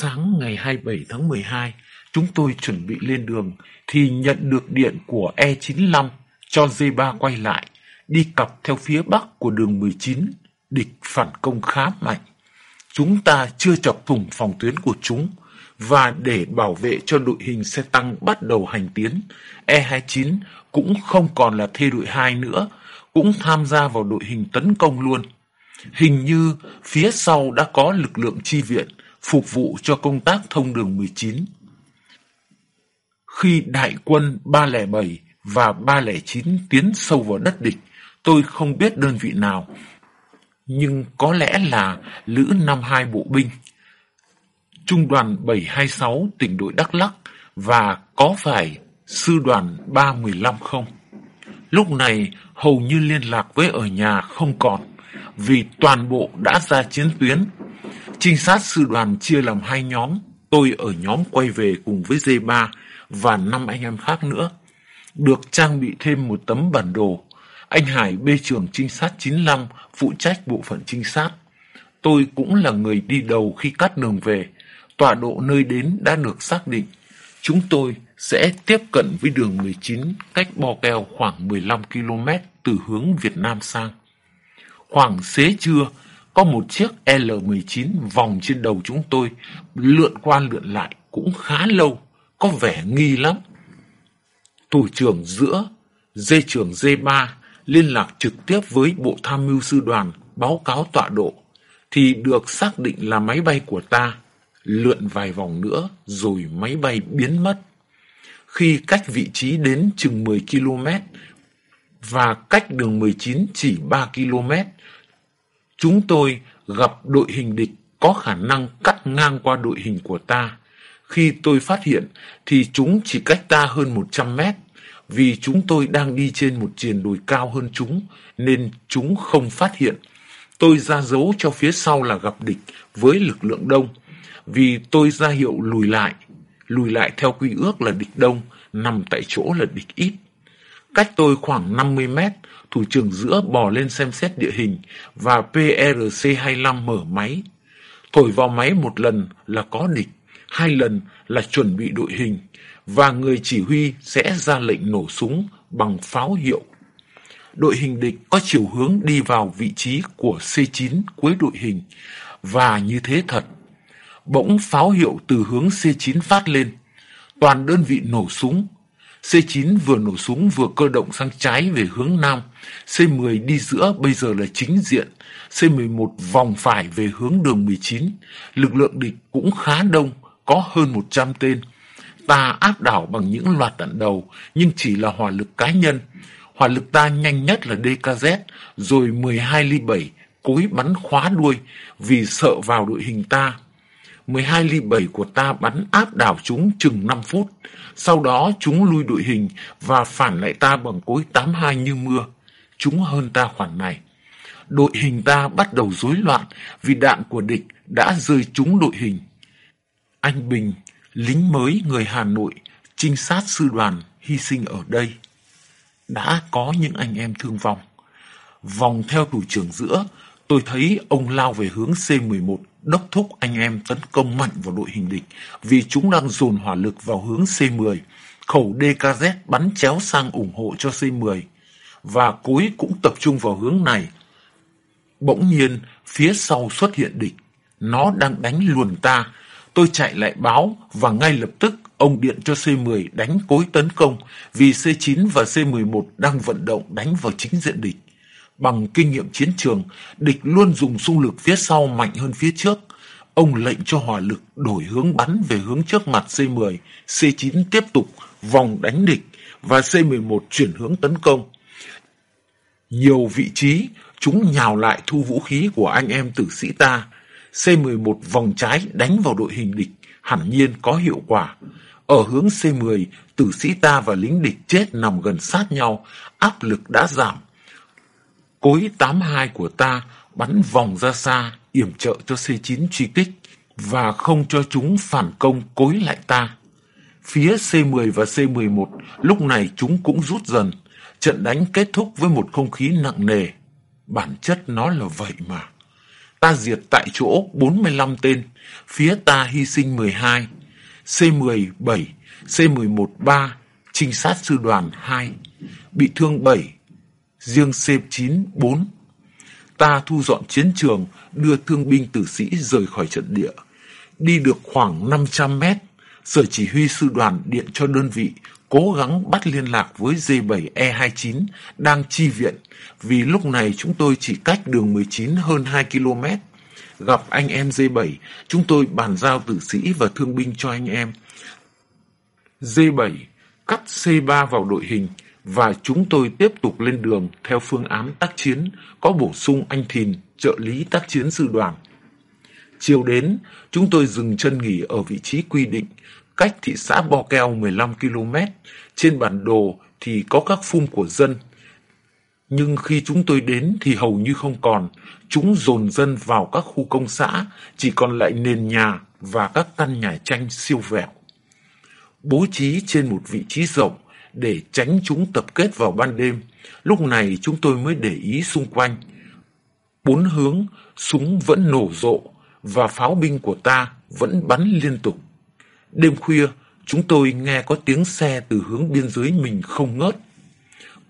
Sáng ngày 27 tháng 12, chúng tôi chuẩn bị lên đường thì nhận được điện của E95 cho D3 quay lại, đi cặp theo phía bắc của đường 19, địch phản công khá mạnh. Chúng ta chưa chọc thủng phòng tuyến của chúng, và để bảo vệ cho đội hình xe tăng bắt đầu hành tiến, E29 cũng không còn là thê đội 2 nữa, cũng tham gia vào đội hình tấn công luôn. Hình như phía sau đã có lực lượng chi viện phục vụ cho công tác thông đường 19. Khi đại quân 307 và 309 tiến sâu vào đất địch, tôi không biết đơn vị nào, nhưng có lẽ là Lữ 52 Bộ binh, Trung đoàn 726 tỉnh đội Đắk Lắc và có phải Sư đoàn 315 không? Lúc này hầu như liên lạc với ở nhà không còn vì toàn bộ đã ra chiến tuyến. Trinh sát sư đoàn chia làm hai nhóm, tôi ở nhóm quay về cùng với D3 và năm anh em khác nữa. Được trang bị thêm một tấm bản đồ. Anh Hải bê trưởng trinh sát 95 phụ trách bộ phận trinh sát. Tôi cũng là người đi đầu khi cắt đường về. Tọa độ nơi đến đã được xác định. Chúng tôi sẽ tiếp cận với đường 19 cách Bo Keo khoảng 15 km từ hướng Việt Nam sang. Khoảng xế trưa, có một chiếc L-19 vòng trên đầu chúng tôi, lượn qua lượn lại cũng khá lâu, có vẻ nghi lắm. Thủ trưởng giữa, dây trưởng D3 liên lạc trực tiếp với Bộ Tham mưu Sư đoàn báo cáo tọa độ, thì được xác định là máy bay của ta, lượn vài vòng nữa rồi máy bay biến mất. Khi cách vị trí đến chừng 10 km và cách đường 19 chỉ 3 km, chúng tôi gặp đội hình địch có khả năng cắt ngang qua đội hình của ta. Khi tôi phát hiện thì chúng chỉ cách ta hơn 100 mét. Vì chúng tôi đang đi trên một triền đồi cao hơn chúng nên chúng không phát hiện. Tôi ra dấu cho phía sau là gặp địch với lực lượng đông. Vì tôi ra hiệu lùi lại. Lùi lại theo quy ước là địch đông, nằm tại chỗ là địch ít. Cách tôi khoảng 50 mét, thủ trưởng giữa bò lên xem xét địa hình và PRC-25 mở máy. Thổi vào máy một lần là có địch, hai lần là chuẩn bị đội hình và người chỉ huy sẽ ra lệnh nổ súng bằng pháo hiệu. Đội hình địch có chiều hướng đi vào vị trí của C9 cuối đội hình và như thế thật. Bỗng pháo hiệu từ hướng C9 phát lên. Toàn đơn vị nổ súng C9 vừa nổ súng vừa cơ động sang trái về hướng Nam. C10 đi giữa bây giờ là chính diện. C11 vòng phải về hướng đường 19. Lực lượng địch cũng khá đông, có hơn 100 tên. Ta áp đảo bằng những loạt đạn đầu, nhưng chỉ là hỏa lực cá nhân. Hỏa lực ta nhanh nhất là DKZ, rồi 12 ly 7, cối bắn khóa đuôi vì sợ vào đội hình ta 12 ly 7 của ta bắn áp đảo chúng chừng 5 phút. Sau đó chúng lui đội hình và phản lại ta bằng cối 82 như mưa. Chúng hơn ta khoản này. Đội hình ta bắt đầu rối loạn vì đạn của địch đã rơi trúng đội hình. Anh Bình, lính mới người Hà Nội, trinh sát sư đoàn hy sinh ở đây. Đã có những anh em thương vong. Vòng theo thủ trưởng giữa, tôi thấy ông lao về hướng C11 đốc thúc anh em tấn công mạnh vào đội hình địch vì chúng đang dồn hỏa lực vào hướng C10. Khẩu DKZ bắn chéo sang ủng hộ cho C10 và cối cũng tập trung vào hướng này. Bỗng nhiên, phía sau xuất hiện địch. Nó đang đánh luồn ta. Tôi chạy lại báo và ngay lập tức ông điện cho C10 đánh cối tấn công vì C9 và C11 đang vận động đánh vào chính diện địch. Bằng kinh nghiệm chiến trường, địch luôn dùng xung lực phía sau mạnh hơn phía trước. Ông lệnh cho hỏa lực đổi hướng bắn về hướng trước mặt C10, C9 tiếp tục vòng đánh địch và C11 chuyển hướng tấn công. Nhiều vị trí, chúng nhào lại thu vũ khí của anh em tử sĩ ta. C11 vòng trái đánh vào đội hình địch, hẳn nhiên có hiệu quả. Ở hướng C10, tử sĩ ta và lính địch chết nằm gần sát nhau, áp lực đã giảm, Cối 82 của ta bắn vòng ra xa, yểm trợ cho C9 truy kích và không cho chúng phản công cối lại ta. Phía C10 và C11 lúc này chúng cũng rút dần. Trận đánh kết thúc với một không khí nặng nề. Bản chất nó là vậy mà. ta diệt tại chỗ 45 tên, phía ta hy sinh 12, C10 7, C11 3, trinh sát sư đoàn 2, bị thương 7, riêng c94 Ta thu dọn chiến trường, đưa thương binh tử sĩ rời khỏi trận địa. Đi được khoảng 500 mét, sở chỉ huy sư đoàn điện cho đơn vị cố gắng bắt liên lạc với D7E29 đang chi viện vì lúc này chúng tôi chỉ cách đường 19 hơn 2 km. Gặp anh em D7, chúng tôi bàn giao tử sĩ và thương binh cho anh em. D7 cắt C3 vào đội hình và chúng tôi tiếp tục lên đường theo phương án tác chiến có bổ sung anh Thìn, trợ lý tác chiến sư đoàn. Chiều đến, chúng tôi dừng chân nghỉ ở vị trí quy định, cách thị xã Bo Keo 15 km. Trên bản đồ thì có các phum của dân. Nhưng khi chúng tôi đến thì hầu như không còn. Chúng dồn dân vào các khu công xã, chỉ còn lại nền nhà và các căn nhà tranh siêu vẹo. Bố trí trên một vị trí rộng để tránh chúng tập kết vào ban đêm. Lúc này chúng tôi mới để ý xung quanh. Bốn hướng, súng vẫn nổ rộ và pháo binh của ta vẫn bắn liên tục. Đêm khuya, chúng tôi nghe có tiếng xe từ hướng biên giới mình không ngớt.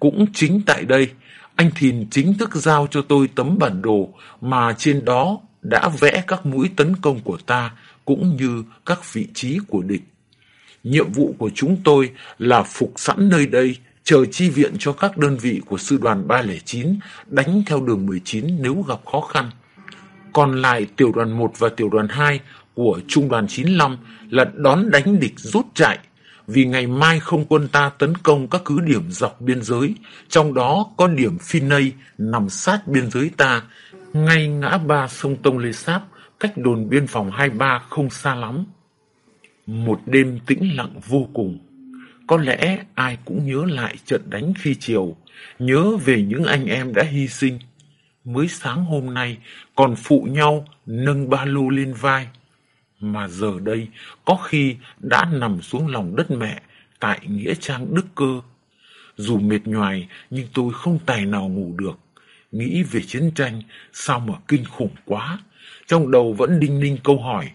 Cũng chính tại đây, anh Thìn chính thức giao cho tôi tấm bản đồ mà trên đó đã vẽ các mũi tấn công của ta cũng như các vị trí của địch. Nhiệm vụ của chúng tôi là phục sẵn nơi đây, chờ chi viện cho các đơn vị của sư đoàn 309 đánh theo đường 19 nếu gặp khó khăn. Còn lại tiểu đoàn 1 và tiểu đoàn 2 của trung đoàn 95 là đón đánh địch rút chạy vì ngày mai không quân ta tấn công các cứ điểm dọc biên giới, trong đó có điểm Phinay nằm sát biên giới ta, ngay ngã ba sông Tông Lê Sáp, cách đồn biên phòng 23 không xa lắm. Một đêm tĩnh lặng vô cùng. Có lẽ ai cũng nhớ lại trận đánh khi chiều, nhớ về những anh em đã hy sinh. Mới sáng hôm nay còn phụ nhau nâng ba lô lên vai. Mà giờ đây có khi đã nằm xuống lòng đất mẹ tại Nghĩa Trang Đức Cơ. Dù mệt nhoài nhưng tôi không tài nào ngủ được. Nghĩ về chiến tranh sao mà kinh khủng quá. Trong đầu vẫn đinh ninh câu hỏi.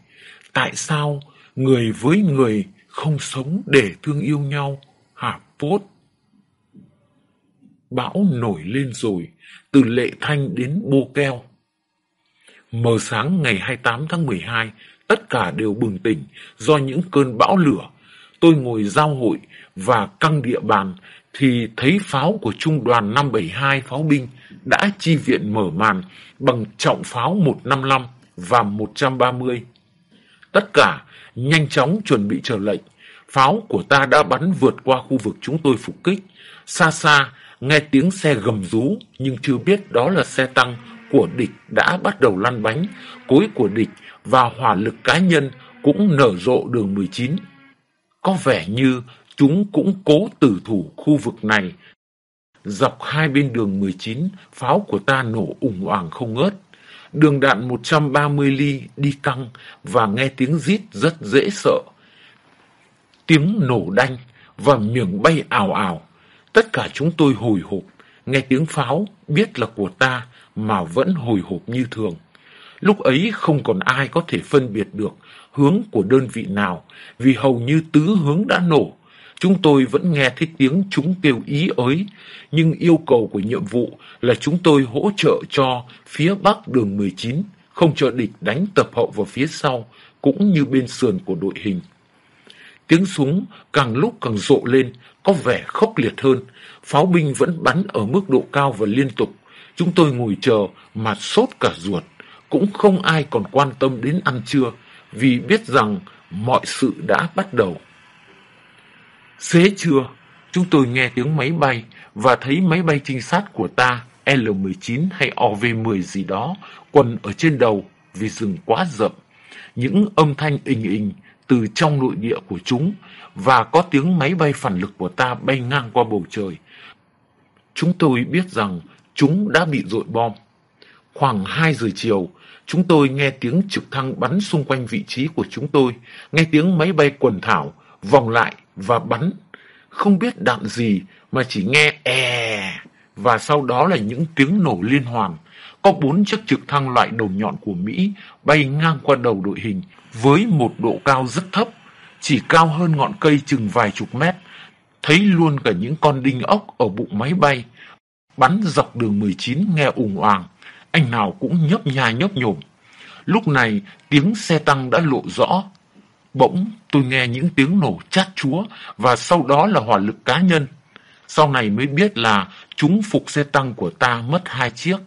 Tại sao người với người không sống để thương yêu nhau, hả Phốt Bão nổi lên rồi, từ Lệ Thanh đến Bô Keo. Mờ sáng ngày 28 tháng 12, tất cả đều bừng tỉnh do những cơn bão lửa. Tôi ngồi giao hội và căng địa bàn thì thấy pháo của trung đoàn 572 pháo binh đã chi viện mở màn bằng trọng pháo 155 và 130. Tất cả nhanh chóng chuẩn bị chờ lệnh. Pháo của ta đã bắn vượt qua khu vực chúng tôi phục kích. Xa xa, nghe tiếng xe gầm rú, nhưng chưa biết đó là xe tăng của địch đã bắt đầu lăn bánh. Cối của địch và hỏa lực cá nhân cũng nở rộ đường 19. Có vẻ như chúng cũng cố tử thủ khu vực này. Dọc hai bên đường 19, pháo của ta nổ ủng hoảng không ngớt. Đường đạn 130 ly đi căng và nghe tiếng rít rất dễ sợ. Tiếng nổ đanh và miệng bay ảo ảo. Tất cả chúng tôi hồi hộp, nghe tiếng pháo biết là của ta mà vẫn hồi hộp như thường. Lúc ấy không còn ai có thể phân biệt được hướng của đơn vị nào vì hầu như tứ hướng đã nổ. Chúng tôi vẫn nghe thấy tiếng chúng kêu ý ới, nhưng yêu cầu của nhiệm vụ là chúng tôi hỗ trợ cho phía bắc đường 19, không cho địch đánh tập hậu vào phía sau, cũng như bên sườn của đội hình. Tiếng súng càng lúc càng rộ lên, có vẻ khốc liệt hơn. Pháo binh vẫn bắn ở mức độ cao và liên tục. Chúng tôi ngồi chờ mà sốt cả ruột. Cũng không ai còn quan tâm đến ăn trưa vì biết rằng mọi sự đã bắt đầu. Xế trưa, chúng tôi nghe tiếng máy bay và thấy máy bay trinh sát của ta L-19 hay OV-10 gì đó quần ở trên đầu vì rừng quá rậm. Những âm thanh ình ình từ trong nội địa của chúng và có tiếng máy bay phản lực của ta bay ngang qua bầu trời. Chúng tôi biết rằng chúng đã bị dội bom. Khoảng 2 giờ chiều, chúng tôi nghe tiếng trực thăng bắn xung quanh vị trí của chúng tôi, nghe tiếng máy bay quần thảo, vòng lại và bắn. Không biết đạn gì mà chỉ nghe è và sau đó là những tiếng nổ liên hoàn. có bốn chiếc trực thăng loại đầu nhọn của Mỹ bay ngang qua đầu đội hình với một độ cao rất thấp, chỉ cao hơn ngọn cây chừng vài chục mét. Thấy luôn cả những con đinh ốc ở bụng máy bay. Bắn dọc đường 19 nghe ủng oàng, anh nào cũng nhấp nhai nhấp nhổm. Lúc này tiếng xe tăng đã lộ rõ. Bỗng tôi nghe những tiếng nổ chát chúa và sau đó là hỏa lực cá nhân. Sau này mới biết là chúng phục xe tăng của ta mất hai chiếc.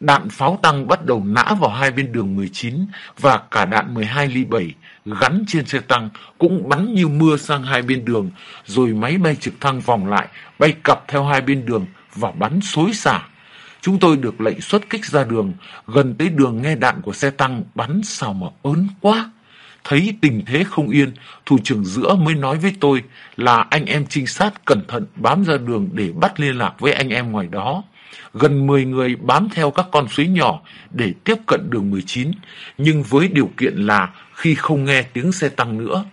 Đạn pháo tăng bắt đầu nã vào hai bên đường 19 và cả đạn 12 ly 7 gắn trên xe tăng cũng bắn như mưa sang hai bên đường, rồi máy bay trực thăng vòng lại, bay cặp theo hai bên đường và bắn xối xả. Chúng tôi được lệnh xuất kích ra đường, gần tới đường nghe đạn của xe tăng bắn sao mà ớn quá. Thấy tình thế không yên, thủ trưởng giữa mới nói với tôi là anh em trinh sát cẩn thận bám ra đường để bắt liên lạc với anh em ngoài đó. Gần 10 người bám theo các con suối nhỏ để tiếp cận đường 19, nhưng với điều kiện là khi không nghe tiếng xe tăng nữa.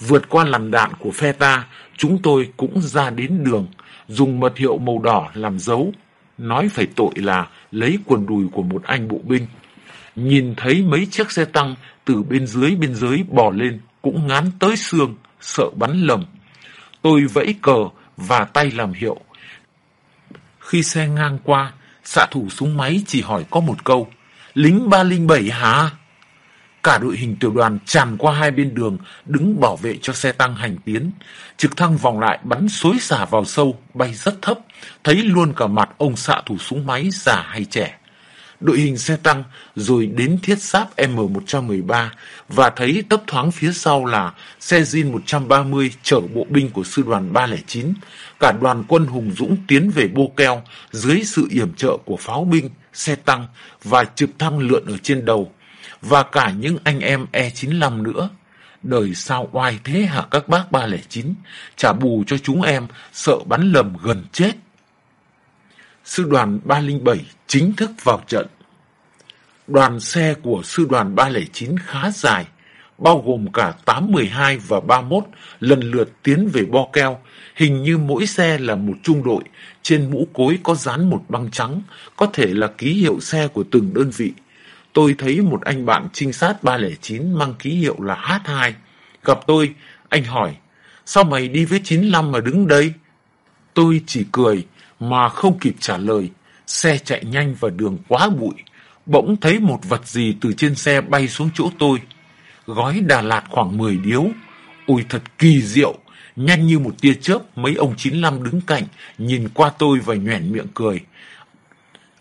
Vượt qua làn đạn của phe ta, chúng tôi cũng ra đến đường, dùng mật hiệu màu đỏ làm dấu. Nói phải tội là lấy quần đùi của một anh bộ binh. Nhìn thấy mấy chiếc xe tăng từ bên dưới bên dưới bò lên cũng ngán tới xương, sợ bắn lầm. Tôi vẫy cờ và tay làm hiệu. Khi xe ngang qua, xạ thủ súng máy chỉ hỏi có một câu. Lính 307 hả? Cả đội hình tiểu đoàn tràn qua hai bên đường, đứng bảo vệ cho xe tăng hành tiến. Trực thăng vòng lại bắn xối xả vào sâu, bay rất thấp, thấy luôn cả mặt ông xạ thủ súng máy già hay trẻ đội hình xe tăng, rồi đến thiết giáp M113 và thấy tấp thoáng phía sau là xe Jin 130 chở bộ binh của sư đoàn 309. Cả đoàn quân hùng dũng tiến về Bô Keo dưới sự yểm trợ của pháo binh, xe tăng và trực thăng lượn ở trên đầu và cả những anh em E95 nữa. Đời sao oai thế hả các bác 309, trả bù cho chúng em, sợ bắn lầm gần chết sư đoàn 307 chính thức vào trận. Đoàn xe của sư đoàn 309 khá dài, bao gồm cả 812 và 31 lần lượt tiến về Bo Keo. Hình như mỗi xe là một trung đội, trên mũ cối có dán một băng trắng, có thể là ký hiệu xe của từng đơn vị. Tôi thấy một anh bạn trinh sát 309 mang ký hiệu là H2. Gặp tôi, anh hỏi, sao mày đi với 95 mà đứng đây? Tôi chỉ cười, mà không kịp trả lời. Xe chạy nhanh và đường quá bụi. Bỗng thấy một vật gì từ trên xe bay xuống chỗ tôi. Gói Đà Lạt khoảng 10 điếu. Ôi thật kỳ diệu. Nhanh như một tia chớp, mấy ông 95 đứng cạnh, nhìn qua tôi và nhoẻn miệng cười.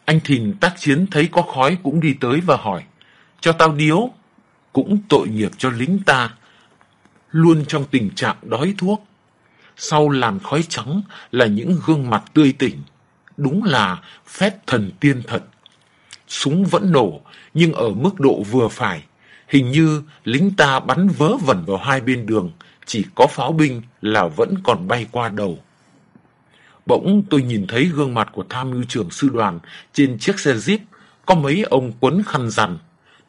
Anh Thìn tác chiến thấy có khói cũng đi tới và hỏi. Cho tao điếu. Cũng tội nghiệp cho lính ta. Luôn trong tình trạng đói thuốc sau làn khói trắng là những gương mặt tươi tỉnh. Đúng là phép thần tiên thật. Súng vẫn nổ, nhưng ở mức độ vừa phải. Hình như lính ta bắn vớ vẩn vào hai bên đường, chỉ có pháo binh là vẫn còn bay qua đầu. Bỗng tôi nhìn thấy gương mặt của tham mưu trưởng sư đoàn trên chiếc xe Jeep, có mấy ông quấn khăn rằn.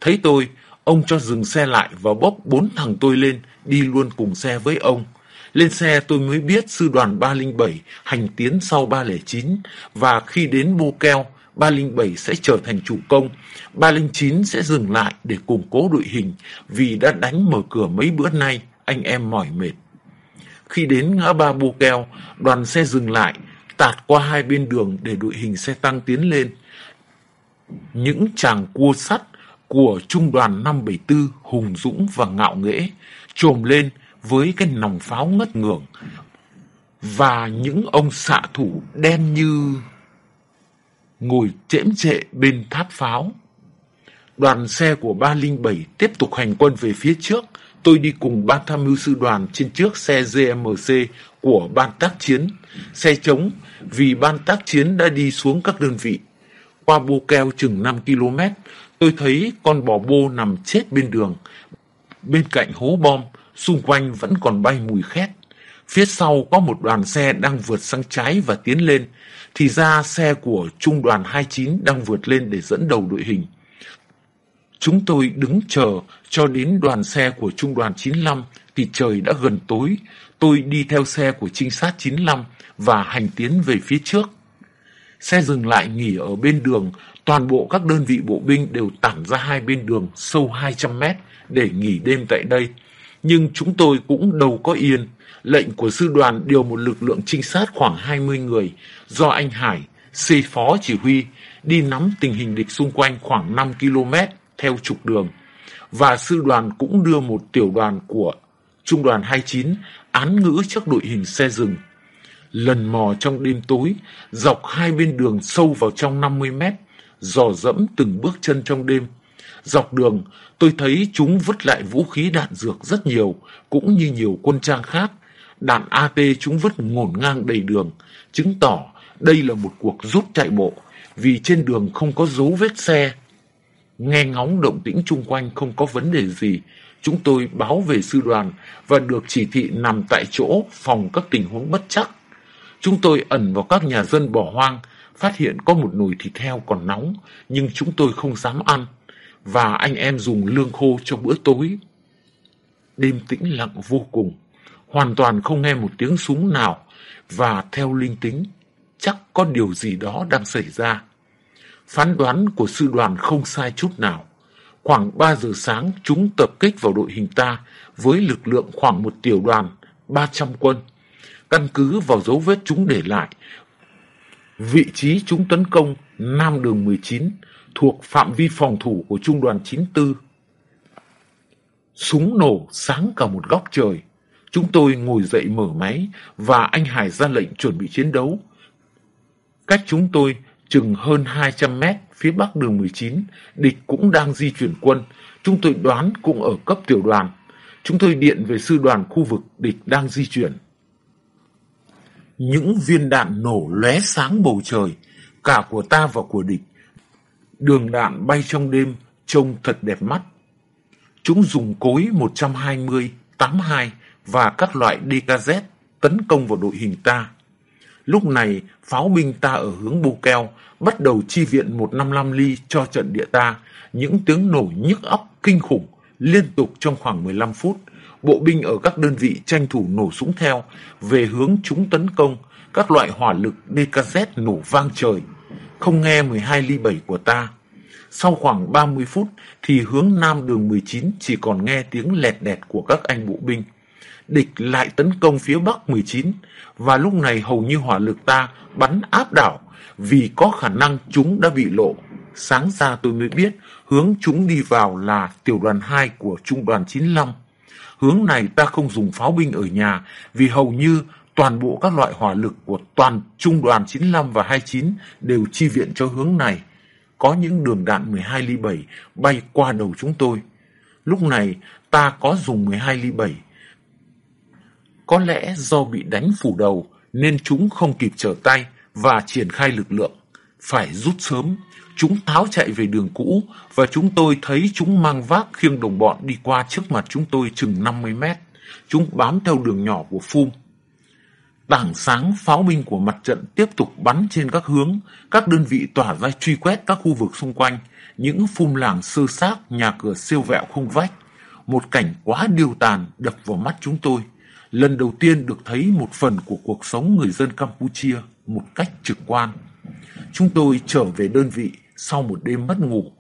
Thấy tôi, ông cho dừng xe lại và bốc bốn thằng tôi lên, đi luôn cùng xe với ông. Lên xe tôi mới biết sư đoàn 307 hành tiến sau 309 và khi đến Bô Keo, 307 sẽ trở thành chủ công, 309 sẽ dừng lại để củng cố đội hình vì đã đánh mở cửa mấy bữa nay, anh em mỏi mệt. Khi đến ngã ba bu Keo, đoàn xe dừng lại, tạt qua hai bên đường để đội hình xe tăng tiến lên. Những chàng cua sắt của trung đoàn 574 hùng dũng và ngạo nghễ trồm lên với cái nòng pháo ngất ngưởng và những ông xạ thủ đen như ngồi chễm trệ bên tháp pháo. Đoàn xe của 307 tiếp tục hành quân về phía trước. Tôi đi cùng ban tham mưu sư đoàn trên trước xe GMC của ban tác chiến. Xe trống vì ban tác chiến đã đi xuống các đơn vị. Qua bô keo chừng 5 km, tôi thấy con bò bô nằm chết bên đường. Bên cạnh hố bom, xung quanh vẫn còn bay mùi khét. Phía sau có một đoàn xe đang vượt sang trái và tiến lên, thì ra xe của trung đoàn 29 đang vượt lên để dẫn đầu đội hình. Chúng tôi đứng chờ cho đến đoàn xe của trung đoàn 95 thì trời đã gần tối. Tôi đi theo xe của trinh sát 95 và hành tiến về phía trước. Xe dừng lại nghỉ ở bên đường, Toàn bộ các đơn vị bộ binh đều tản ra hai bên đường sâu 200 mét để nghỉ đêm tại đây. Nhưng chúng tôi cũng đâu có yên. Lệnh của sư đoàn điều một lực lượng trinh sát khoảng 20 người do anh Hải, C phó chỉ huy, đi nắm tình hình địch xung quanh khoảng 5 km theo trục đường. Và sư đoàn cũng đưa một tiểu đoàn của Trung đoàn 29 án ngữ trước đội hình xe rừng. Lần mò trong đêm tối, dọc hai bên đường sâu vào trong 50 mét, dò dẫm từng bước chân trong đêm. Dọc đường, tôi thấy chúng vứt lại vũ khí đạn dược rất nhiều, cũng như nhiều quân trang khác. Đạn AT chúng vứt ngổn ngang đầy đường, chứng tỏ đây là một cuộc rút chạy bộ, vì trên đường không có dấu vết xe. Nghe ngóng động tĩnh chung quanh không có vấn đề gì, chúng tôi báo về sư đoàn và được chỉ thị nằm tại chỗ phòng các tình huống bất chắc. Chúng tôi ẩn vào các nhà dân bỏ hoang, phát hiện có một nồi thịt heo còn nóng, nhưng chúng tôi không dám ăn, và anh em dùng lương khô cho bữa tối. Đêm tĩnh lặng vô cùng, hoàn toàn không nghe một tiếng súng nào, và theo linh tính, chắc có điều gì đó đang xảy ra. Phán đoán của sư đoàn không sai chút nào. Khoảng 3 giờ sáng chúng tập kích vào đội hình ta với lực lượng khoảng một tiểu đoàn, 300 quân. Căn cứ vào dấu vết chúng để lại, vị trí chúng tấn công Nam đường 19 thuộc phạm vi phòng thủ của Trung đoàn 94. Súng nổ sáng cả một góc trời. Chúng tôi ngồi dậy mở máy và anh Hải ra lệnh chuẩn bị chiến đấu. Cách chúng tôi chừng hơn 200 mét phía bắc đường 19, địch cũng đang di chuyển quân. Chúng tôi đoán cũng ở cấp tiểu đoàn. Chúng tôi điện về sư đoàn khu vực địch đang di chuyển. Những viên đạn nổ lóe sáng bầu trời, cả của ta và của địch. Đường đạn bay trong đêm, trông thật đẹp mắt. Chúng dùng cối 120, 82 và các loại DKZ tấn công vào đội hình ta. Lúc này, pháo binh ta ở hướng Bô Keo bắt đầu chi viện 155 ly cho trận địa ta. Những tiếng nổ nhức óc kinh khủng liên tục trong khoảng 15 phút. Bộ binh ở các đơn vị tranh thủ nổ súng theo về hướng chúng tấn công. Các loại hỏa lực DKZ nổ vang trời. Không nghe 12 ly 7 của ta. Sau khoảng 30 phút thì hướng nam đường 19 chỉ còn nghe tiếng lẹt đẹt của các anh bộ binh địch lại tấn công phía bắc 19 và lúc này hầu như hỏa lực ta bắn áp đảo, vì có khả năng chúng đã bị lộ. Sáng ra tôi mới biết, hướng chúng đi vào là tiểu đoàn 2 của trung đoàn 95. Hướng này ta không dùng pháo binh ở nhà, vì hầu như toàn bộ các loại hỏa lực của toàn trung đoàn 95 và 29 đều chi viện cho hướng này. Có những đường đạn 12 ly 7 bay qua đầu chúng tôi. Lúc này ta có dùng 12 ly 7 có lẽ do bị đánh phủ đầu nên chúng không kịp trở tay và triển khai lực lượng. Phải rút sớm, chúng tháo chạy về đường cũ và chúng tôi thấy chúng mang vác khiêng đồng bọn đi qua trước mặt chúng tôi chừng 50 mét. Chúng bám theo đường nhỏ của Phum. Tảng sáng pháo binh của mặt trận tiếp tục bắn trên các hướng, các đơn vị tỏa ra truy quét các khu vực xung quanh, những phum làng sơ xác, nhà cửa siêu vẹo không vách. Một cảnh quá điều tàn đập vào mắt chúng tôi lần đầu tiên được thấy một phần của cuộc sống người dân Campuchia một cách trực quan. Chúng tôi trở về đơn vị sau một đêm mất ngủ.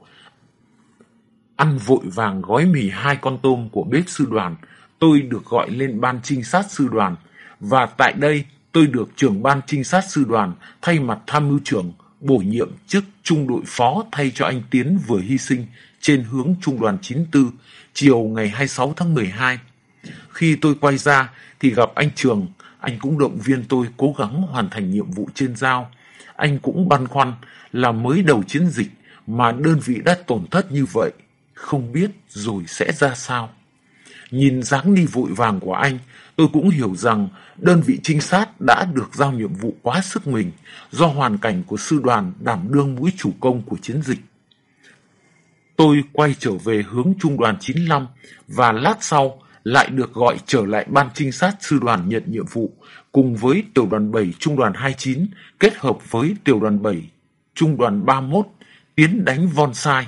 Ăn vội vàng gói mì hai con tôm của bếp sư đoàn, tôi được gọi lên ban trinh sát sư đoàn và tại đây tôi được trưởng ban trinh sát sư đoàn thay mặt tham mưu trưởng bổ nhiệm chức trung đội phó thay cho anh Tiến vừa hy sinh trên hướng trung đoàn 94 chiều ngày 26 tháng 12. Khi tôi quay ra thì gặp anh Trường, anh cũng động viên tôi cố gắng hoàn thành nhiệm vụ trên giao. Anh cũng băn khoăn là mới đầu chiến dịch mà đơn vị đã tổn thất như vậy, không biết rồi sẽ ra sao. Nhìn dáng đi vội vàng của anh, tôi cũng hiểu rằng đơn vị trinh sát đã được giao nhiệm vụ quá sức mình do hoàn cảnh của sư đoàn đảm đương mũi chủ công của chiến dịch. Tôi quay trở về hướng trung đoàn 95 và lát sau lại được gọi trở lại ban trinh sát sư đoàn nhận nhiệm vụ cùng với tiểu đoàn 7 trung đoàn 29 kết hợp với tiểu đoàn 7 trung đoàn 31 tiến đánh Von Sai.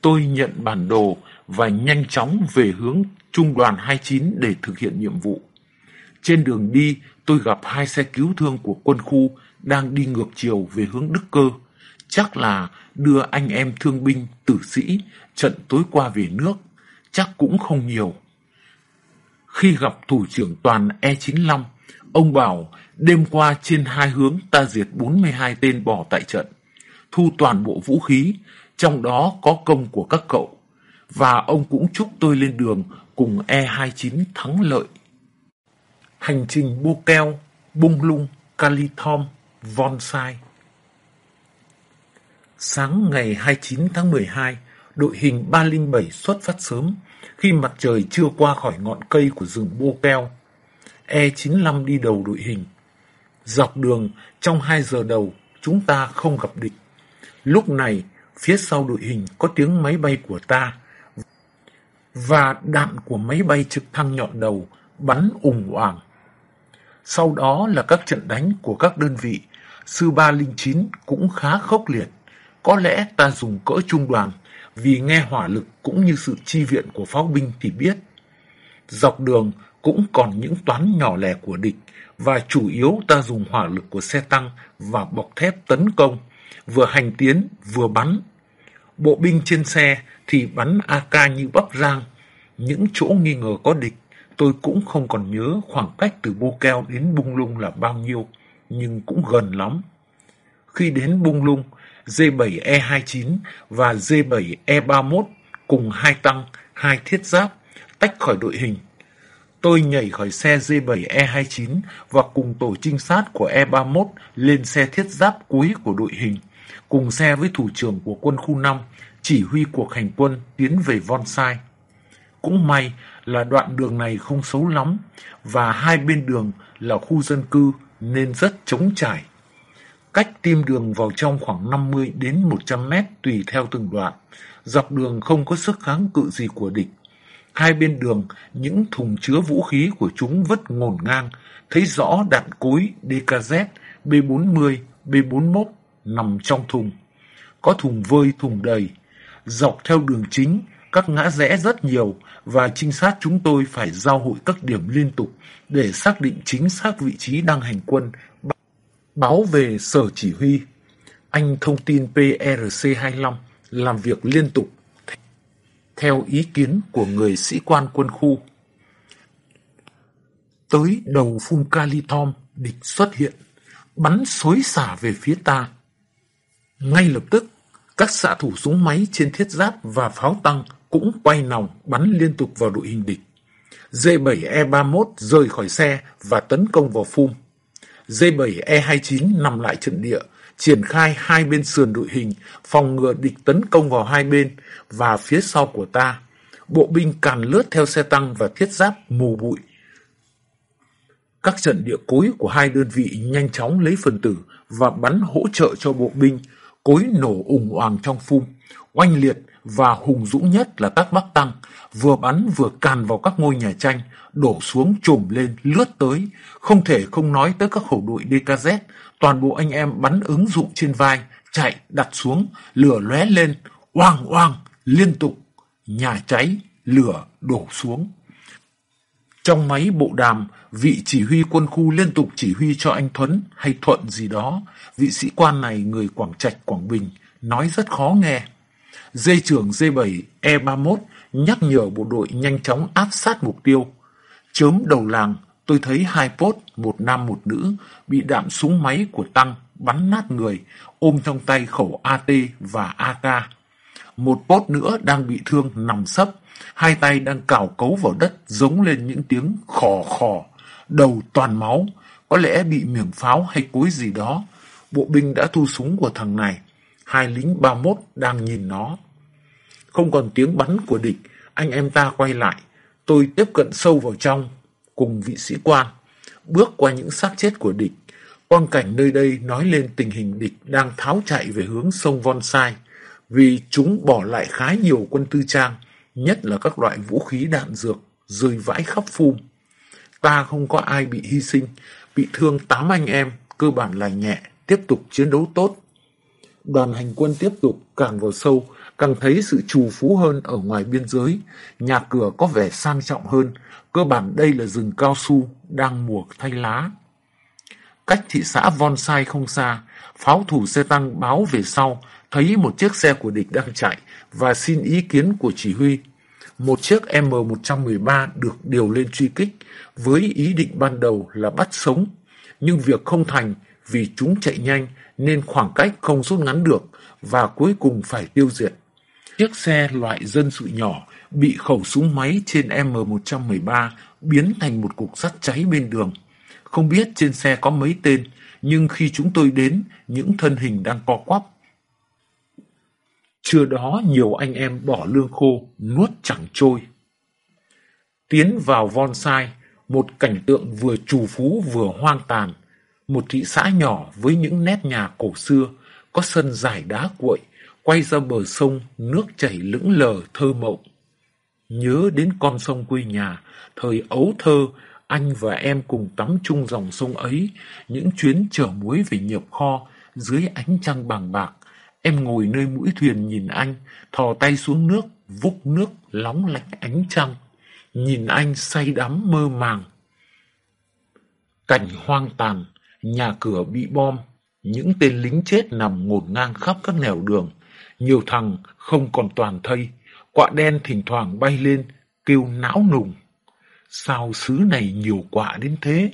Tôi nhận bản đồ và nhanh chóng về hướng trung đoàn 29 để thực hiện nhiệm vụ. Trên đường đi, tôi gặp hai xe cứu thương của quân khu đang đi ngược chiều về hướng Đức Cơ. chắc là đưa anh em thương binh, tử sĩ, trận tối qua về nước, chắc cũng không nhiều. Khi gặp thủ trưởng toàn E95, ông bảo đêm qua trên hai hướng ta diệt 42 tên bỏ tại trận, thu toàn bộ vũ khí, trong đó có công của các cậu. Và ông cũng chúc tôi lên đường cùng E29 thắng lợi. Hành trình Bô Keo, Bung Lung, Calitom, Vonsai Sáng ngày 29 tháng 12, đội hình 307 xuất phát sớm khi mặt trời chưa qua khỏi ngọn cây của rừng Bô Keo. E95 đi đầu đội hình. Dọc đường, trong 2 giờ đầu, chúng ta không gặp địch. Lúc này, phía sau đội hình có tiếng máy bay của ta và đạn của máy bay trực thăng nhọn đầu bắn ủng hoảng. Sau đó là các trận đánh của các đơn vị, sư 309 cũng khá khốc liệt. Có lẽ ta dùng cỡ trung đoàn, vì nghe hỏa lực cũng như sự chi viện của pháo binh thì biết. Dọc đường cũng còn những toán nhỏ lẻ của địch, và chủ yếu ta dùng hỏa lực của xe tăng và bọc thép tấn công, vừa hành tiến vừa bắn. Bộ binh trên xe thì bắn AK như bắp rang. Những chỗ nghi ngờ có địch, tôi cũng không còn nhớ khoảng cách từ Bô Keo đến Bung Lung là bao nhiêu, nhưng cũng gần lắm. Khi đến Bung Lung, D7E29 và D7E31 cùng hai tăng, hai thiết giáp, tách khỏi đội hình. Tôi nhảy khỏi xe D7E29 và cùng tổ trinh sát của E31 lên xe thiết giáp cuối của đội hình, cùng xe với thủ trưởng của quân khu 5, chỉ huy cuộc hành quân tiến về Vonsai. Cũng may là đoạn đường này không xấu lắm và hai bên đường là khu dân cư nên rất trống trải. Cách tim đường vào trong khoảng 50 đến 100 mét tùy theo từng đoạn. Dọc đường không có sức kháng cự gì của địch. Hai bên đường, những thùng chứa vũ khí của chúng vứt ngổn ngang, thấy rõ đạn cối DKZ, B40, B41 nằm trong thùng. Có thùng vơi, thùng đầy. Dọc theo đường chính, các ngã rẽ rất nhiều và trinh sát chúng tôi phải giao hội các điểm liên tục để xác định chính xác vị trí đang hành quân Báo về sở chỉ huy, anh thông tin PRC-25 làm việc liên tục theo ý kiến của người sĩ quan quân khu. Tới đầu phun Calitom, địch xuất hiện, bắn xối xả về phía ta. Ngay lập tức, các xạ thủ súng máy trên thiết giáp và pháo tăng cũng quay nòng bắn liên tục vào đội hình địch. D7E31 rời khỏi xe và tấn công vào phum. D7E29 nằm lại trận địa, triển khai hai bên sườn đội hình, phòng ngừa địch tấn công vào hai bên và phía sau của ta. Bộ binh càn lướt theo xe tăng và thiết giáp mù bụi. Các trận địa cối của hai đơn vị nhanh chóng lấy phần tử và bắn hỗ trợ cho bộ binh, cối nổ ủng hoàng trong phum, oanh liệt và hùng dũng nhất là các bắc tăng, vừa bắn vừa càn vào các ngôi nhà tranh, đổ xuống trùm lên, lướt tới. Không thể không nói tới các khẩu đội DKZ, toàn bộ anh em bắn ứng dụng trên vai, chạy, đặt xuống, lửa lóe lên, oang oang, liên tục, nhà cháy, lửa đổ xuống. Trong máy bộ đàm, vị chỉ huy quân khu liên tục chỉ huy cho anh Thuấn hay Thuận gì đó. Vị sĩ quan này người Quảng Trạch, Quảng Bình, nói rất khó nghe. Dây trưởng D7 E31 nhắc nhở bộ đội nhanh chóng áp sát mục tiêu. Chớm đầu làng, tôi thấy hai pốt, một nam một nữ, bị đạn súng máy của Tăng bắn nát người, ôm trong tay khẩu AT và AK. Một pốt nữa đang bị thương nằm sấp, hai tay đang cào cấu vào đất giống lên những tiếng khò khò, đầu toàn máu, có lẽ bị miệng pháo hay cối gì đó. Bộ binh đã thu súng của thằng này, hai lính 31 đang nhìn nó. Không còn tiếng bắn của địch, anh em ta quay lại. Tôi tiếp cận sâu vào trong, cùng vị sĩ quan, bước qua những xác chết của địch. Quang cảnh nơi đây nói lên tình hình địch đang tháo chạy về hướng sông Von Sai, vì chúng bỏ lại khá nhiều quân tư trang, nhất là các loại vũ khí đạn dược, rơi vãi khắp phum. Ta không có ai bị hy sinh, bị thương 8 anh em, cơ bản là nhẹ, tiếp tục chiến đấu tốt. Đoàn hành quân tiếp tục càng vào sâu, càng thấy sự trù phú hơn ở ngoài biên giới, nhà cửa có vẻ sang trọng hơn, cơ bản đây là rừng cao su đang mùa thay lá. cách thị xã Von Sai không xa, pháo thủ xe tăng báo về sau, thấy một chiếc xe của địch đang chạy và xin ý kiến của chỉ huy. Một chiếc M113 được điều lên truy kích với ý định ban đầu là bắt sống, nhưng việc không thành vì chúng chạy nhanh nên khoảng cách không rút ngắn được và cuối cùng phải tiêu diệt. Chiếc xe loại dân sự nhỏ bị khẩu súng máy trên M113 biến thành một cục sắt cháy bên đường. Không biết trên xe có mấy tên, nhưng khi chúng tôi đến, những thân hình đang co quắp. Trưa đó nhiều anh em bỏ lương khô, nuốt chẳng trôi. Tiến vào Von Sai, một cảnh tượng vừa trù phú vừa hoang tàn. Một thị xã nhỏ với những nét nhà cổ xưa, có sân dài đá cuội, quay ra bờ sông, nước chảy lững lờ thơ mộng. Nhớ đến con sông quê nhà, thời ấu thơ, anh và em cùng tắm chung dòng sông ấy, những chuyến chở muối về nhập kho, dưới ánh trăng bằng bạc. Em ngồi nơi mũi thuyền nhìn anh, thò tay xuống nước, vúc nước lóng lánh ánh trăng. Nhìn anh say đắm mơ màng. Cảnh hoang tàn, nhà cửa bị bom, những tên lính chết nằm ngổn ngang khắp các nẻo đường. Nhiều thằng không còn toàn thây, quạ đen thỉnh thoảng bay lên, kêu não nùng. Sao xứ này nhiều quạ đến thế?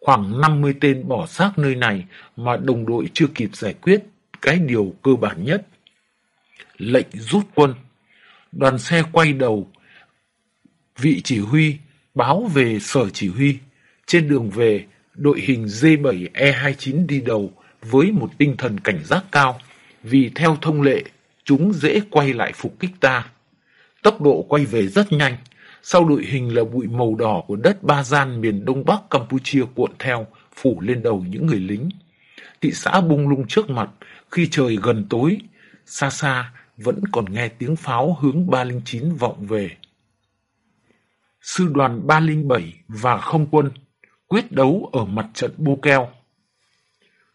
Khoảng 50 tên bỏ xác nơi này mà đồng đội chưa kịp giải quyết cái điều cơ bản nhất. Lệnh rút quân. Đoàn xe quay đầu. Vị chỉ huy báo về sở chỉ huy. Trên đường về, đội hình D7E29 đi đầu với một tinh thần cảnh giác cao. Vì theo thông lệ, chúng dễ quay lại phục kích ta. Tốc độ quay về rất nhanh. Sau đội hình là bụi màu đỏ của đất Ba Gian miền đông bắc Campuchia cuộn theo, phủ lên đầu những người lính. Thị xã bung lung trước mặt, khi trời gần tối, xa xa vẫn còn nghe tiếng pháo hướng 309 vọng về. Sư đoàn 307 và không quân quyết đấu ở mặt trận Bô Keo.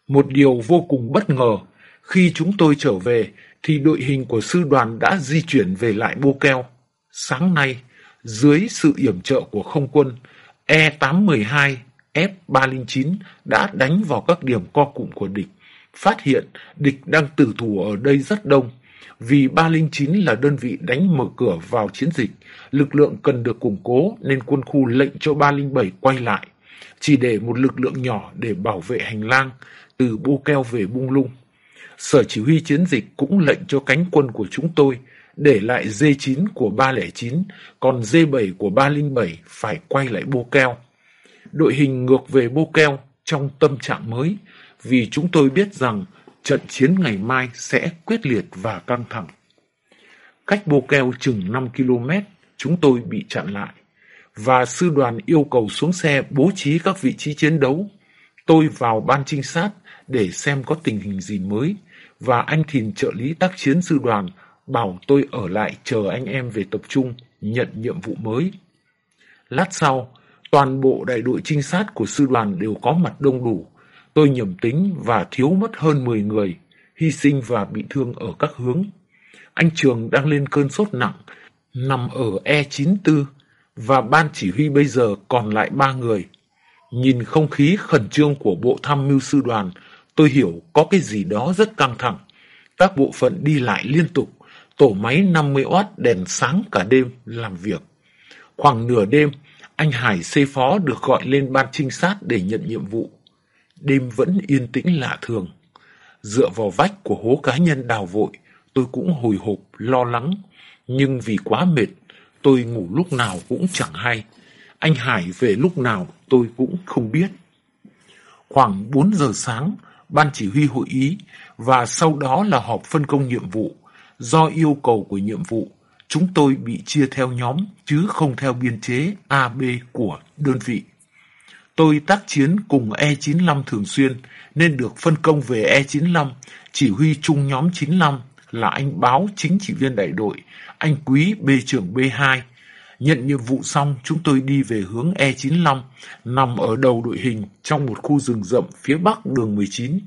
Một điều vô cùng bất ngờ, khi chúng tôi trở về thì đội hình của sư đoàn đã di chuyển về lại Bô Keo. Sáng nay, dưới sự yểm trợ của không quân, E812 F309 đã đánh vào các điểm co cụm của địch, phát hiện địch đang tử thủ ở đây rất đông. Vì 309 là đơn vị đánh mở cửa vào chiến dịch, lực lượng cần được củng cố nên quân khu lệnh cho 307 quay lại, chỉ để một lực lượng nhỏ để bảo vệ hành lang từ Bô Keo về Bung Lung. Sở chỉ huy chiến dịch cũng lệnh cho cánh quân của chúng tôi để lại D9 của 309, còn D7 của 307 phải quay lại Bô Keo. Đội hình ngược về Bô Keo trong tâm trạng mới, vì chúng tôi biết rằng trận chiến ngày mai sẽ quyết liệt và căng thẳng. Cách Bô Keo chừng 5 km, chúng tôi bị chặn lại, và sư đoàn yêu cầu xuống xe bố trí các vị trí chiến đấu. Tôi vào ban trinh sát để xem có tình hình gì mới, và anh Thìn trợ lý tác chiến sư đoàn bảo tôi ở lại chờ anh em về tập trung nhận nhiệm vụ mới. Lát sau, toàn bộ đại đội trinh sát của sư đoàn đều có mặt đông đủ. Tôi nhầm tính và thiếu mất hơn 10 người, hy sinh và bị thương ở các hướng. Anh Trường đang lên cơn sốt nặng, nằm ở E94 và ban chỉ huy bây giờ còn lại ba người. Nhìn không khí khẩn trương của bộ tham mưu sư đoàn, tôi hiểu có cái gì đó rất căng thẳng. Các bộ phận đi lại liên tục, tổ máy 50W đèn sáng cả đêm làm việc. Khoảng nửa đêm, anh Hải xê phó được gọi lên ban trinh sát để nhận nhiệm vụ. Đêm vẫn yên tĩnh lạ thường. Dựa vào vách của hố cá nhân đào vội, tôi cũng hồi hộp, lo lắng. Nhưng vì quá mệt, tôi ngủ lúc nào cũng chẳng hay. Anh Hải về lúc nào tôi cũng không biết. Khoảng 4 giờ sáng, ban chỉ huy hội ý và sau đó là họp phân công nhiệm vụ. Do yêu cầu của nhiệm vụ, chúng tôi bị chia theo nhóm chứ không theo biên chế AB của đơn vị. Tôi tác chiến cùng E95 thường xuyên nên được phân công về E95, chỉ huy chung nhóm 95 là anh báo chính trị viên đại đội, anh quý B trưởng B2. Nhận nhiệm vụ xong, chúng tôi đi về hướng E95, nằm ở đầu đội hình trong một khu rừng rậm phía bắc đường 19.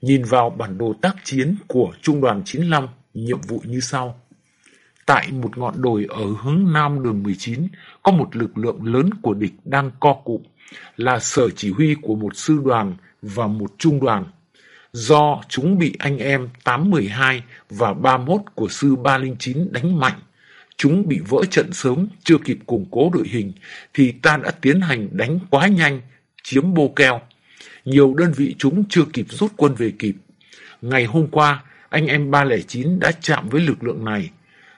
Nhìn vào bản đồ tác chiến của Trung đoàn 95, nhiệm vụ như sau. Tại một ngọn đồi ở hướng nam đường 19, có một lực lượng lớn của địch đang co cụm, là sở chỉ huy của một sư đoàn và một trung đoàn. Do chúng bị anh em 812 và 31 của sư 309 đánh mạnh, chúng bị vỡ trận sớm, chưa kịp củng cố đội hình, thì ta đã tiến hành đánh quá nhanh, chiếm bô keo. Nhiều đơn vị chúng chưa kịp rút quân về kịp. Ngày hôm qua, anh em 309 đã chạm với lực lượng này.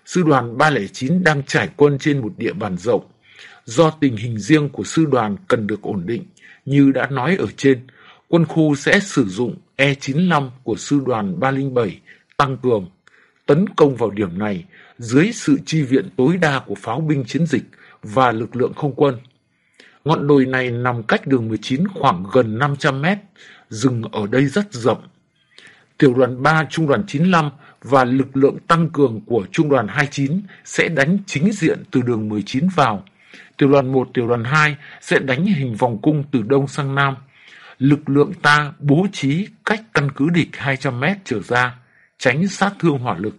Sư đoàn 309 đang trải quân trên một địa bàn rộng. Do tình hình riêng của sư đoàn cần được ổn định, như đã nói ở trên, quân khu sẽ sử dụng E95 của sư đoàn 307 tăng cường, tấn công vào điểm này dưới sự chi viện tối đa của pháo binh chiến dịch và lực lượng không quân. Ngọn đồi này nằm cách đường 19 khoảng gần 500 mét, rừng ở đây rất rộng. Tiểu đoàn 3 Trung đoàn 95 và lực lượng tăng cường của Trung đoàn 29 sẽ đánh chính diện từ đường 19 vào. Tiểu đoàn 1, tiểu đoàn 2 sẽ đánh hình vòng cung từ đông sang nam. Lực lượng ta bố trí cách căn cứ địch 200 mét trở ra, tránh sát thương hỏa lực.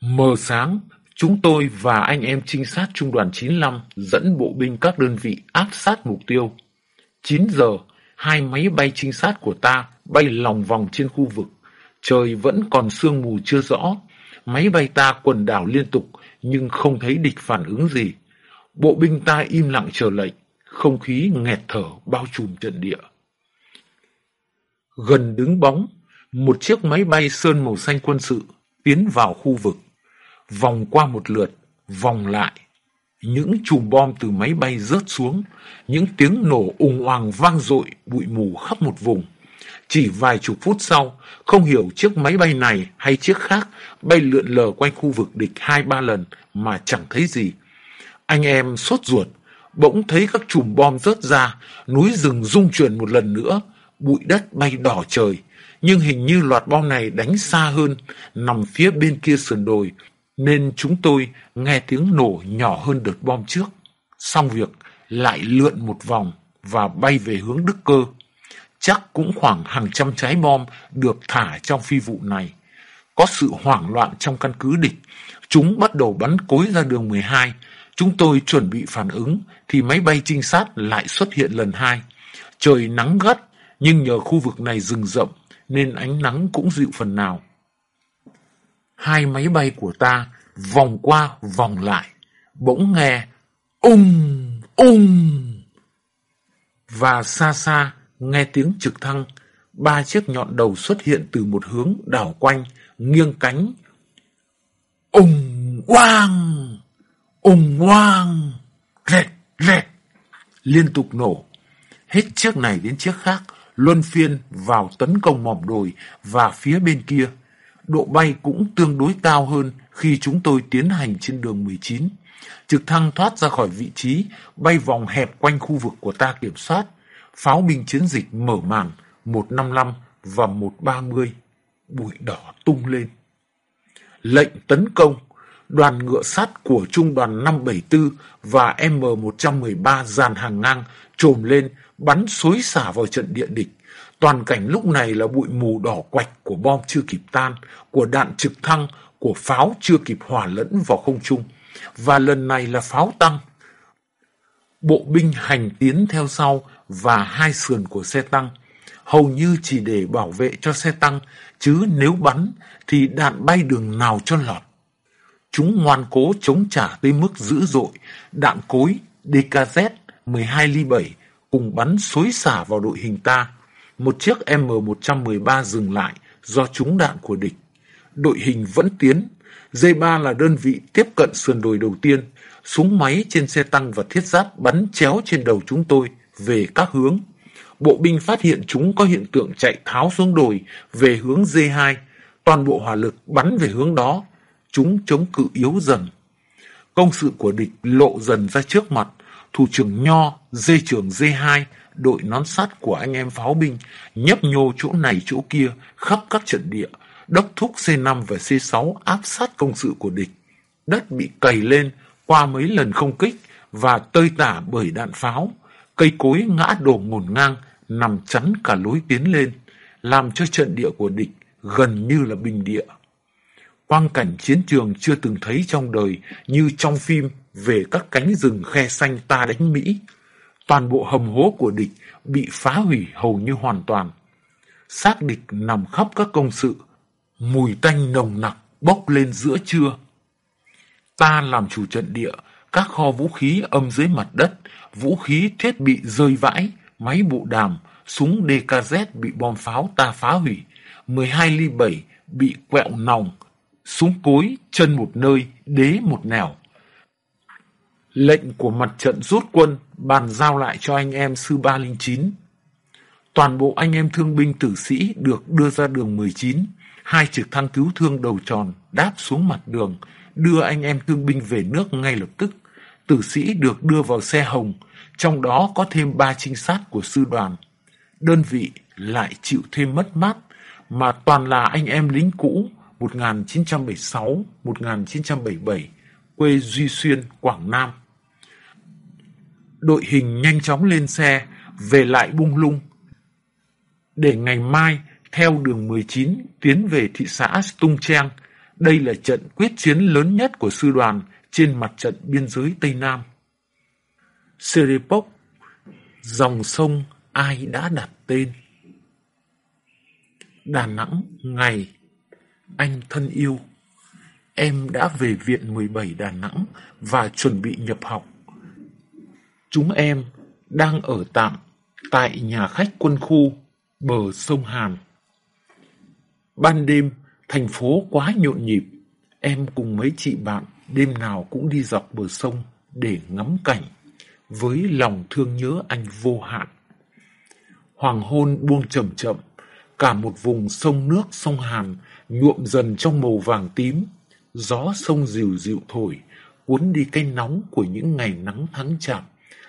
Mờ sáng, chúng tôi và anh em trinh sát trung đoàn 95 dẫn bộ binh các đơn vị áp sát mục tiêu. 9 giờ, hai máy bay trinh sát của ta bay lòng vòng trên khu vực. Trời vẫn còn sương mù chưa rõ. Máy bay ta quần đảo liên tục nhưng không thấy địch phản ứng gì. Bộ binh ta im lặng chờ lệnh, không khí nghẹt thở bao trùm trận địa. Gần đứng bóng, một chiếc máy bay sơn màu xanh quân sự tiến vào khu vực vòng qua một lượt, vòng lại. Những chùm bom từ máy bay rớt xuống, những tiếng nổ ùng oàng vang dội bụi mù khắp một vùng. Chỉ vài chục phút sau, không hiểu chiếc máy bay này hay chiếc khác bay lượn lờ quanh khu vực địch hai ba lần mà chẳng thấy gì. Anh em sốt ruột, bỗng thấy các chùm bom rớt ra, núi rừng rung chuyển một lần nữa, bụi đất bay đỏ trời. Nhưng hình như loạt bom này đánh xa hơn, nằm phía bên kia sườn đồi, nên chúng tôi nghe tiếng nổ nhỏ hơn đợt bom trước. Xong việc, lại lượn một vòng và bay về hướng Đức Cơ. Chắc cũng khoảng hàng trăm trái bom được thả trong phi vụ này. Có sự hoảng loạn trong căn cứ địch. Chúng bắt đầu bắn cối ra đường 12. Chúng tôi chuẩn bị phản ứng thì máy bay trinh sát lại xuất hiện lần hai. Trời nắng gắt nhưng nhờ khu vực này rừng rậm nên ánh nắng cũng dịu phần nào hai máy bay của ta vòng qua vòng lại, bỗng nghe ung ung. Và xa xa nghe tiếng trực thăng, ba chiếc nhọn đầu xuất hiện từ một hướng đảo quanh, nghiêng cánh. ùng oang, ùng oang, rẹt rẹt, liên tục nổ. Hết chiếc này đến chiếc khác, luân phiên vào tấn công mỏm đồi và phía bên kia độ bay cũng tương đối cao hơn khi chúng tôi tiến hành trên đường 19. Trực thăng thoát ra khỏi vị trí, bay vòng hẹp quanh khu vực của ta kiểm soát. Pháo binh chiến dịch mở màn 155 và 130, bụi đỏ tung lên. Lệnh tấn công, đoàn ngựa sắt của trung đoàn 574 và M113 dàn hàng ngang trồm lên bắn xối xả vào trận địa địch. Toàn cảnh lúc này là bụi mù đỏ quạch của bom chưa kịp tan, của đạn trực thăng, của pháo chưa kịp hòa lẫn vào không trung. Và lần này là pháo tăng. Bộ binh hành tiến theo sau và hai sườn của xe tăng, hầu như chỉ để bảo vệ cho xe tăng, chứ nếu bắn thì đạn bay đường nào cho lọt. Chúng ngoan cố chống trả tới mức dữ dội, đạn cối DKZ 12 ly 7 cùng bắn xối xả vào đội hình ta một chiếc M113 dừng lại do trúng đạn của địch. Đội hình vẫn tiến. D3 là đơn vị tiếp cận sườn đồi đầu tiên. Súng máy trên xe tăng và thiết giáp bắn chéo trên đầu chúng tôi về các hướng. Bộ binh phát hiện chúng có hiện tượng chạy tháo xuống đồi về hướng D2. Toàn bộ hỏa lực bắn về hướng đó. Chúng chống cự yếu dần. Công sự của địch lộ dần ra trước mặt. Thủ trưởng Nho, dây trưởng D2 đội nón sắt của anh em pháo binh nhấp nhô chỗ này chỗ kia khắp các trận địa, đốc thúc C5 và C6 áp sát công sự của địch. Đất bị cày lên qua mấy lần không kích và tơi tả bởi đạn pháo. Cây cối ngã đổ ngổn ngang, nằm chắn cả lối tiến lên, làm cho trận địa của địch gần như là bình địa quang cảnh chiến trường chưa từng thấy trong đời như trong phim về các cánh rừng khe xanh ta đánh Mỹ. Toàn bộ hầm hố của địch bị phá hủy hầu như hoàn toàn. Xác địch nằm khắp các công sự, mùi tanh nồng nặc bốc lên giữa trưa. Ta làm chủ trận địa, các kho vũ khí âm dưới mặt đất, vũ khí thiết bị rơi vãi, máy bộ đàm, súng DKZ bị bom pháo ta phá hủy, 12 ly 7 bị quẹo nòng, súng cối chân một nơi, đế một nẻo. Lệnh của mặt trận rút quân bàn giao lại cho anh em sư 309. Toàn bộ anh em thương binh tử sĩ được đưa ra đường 19, hai trực thăng cứu thương đầu tròn đáp xuống mặt đường, đưa anh em thương binh về nước ngay lập tức. Tử sĩ được đưa vào xe hồng, trong đó có thêm ba trinh sát của sư đoàn. Đơn vị lại chịu thêm mất mát, mà toàn là anh em lính cũ 1976-1977, quê Duy Xuyên, Quảng Nam. Đội hình nhanh chóng lên xe, về lại bung lung. Để ngày mai, theo đường 19 tiến về thị xã Stung Trang, đây là trận quyết chiến lớn nhất của sư đoàn trên mặt trận biên giới Tây Nam. Serepok, dòng sông ai đã đặt tên? Đà Nẵng, ngày anh thân yêu Em đã về viện 17 Đà Nẵng và chuẩn bị nhập học. Chúng em đang ở tạm tại nhà khách quân khu bờ sông Hàn. Ban đêm, thành phố quá nhộn nhịp. Em cùng mấy chị bạn đêm nào cũng đi dọc bờ sông để ngắm cảnh với lòng thương nhớ anh vô hạn. Hoàng hôn buông chậm chậm, cả một vùng sông nước sông Hàn nhuộm dần trong màu vàng tím, gió sông dịu dịu thổi, cuốn đi cái nóng của những ngày nắng tháng chạm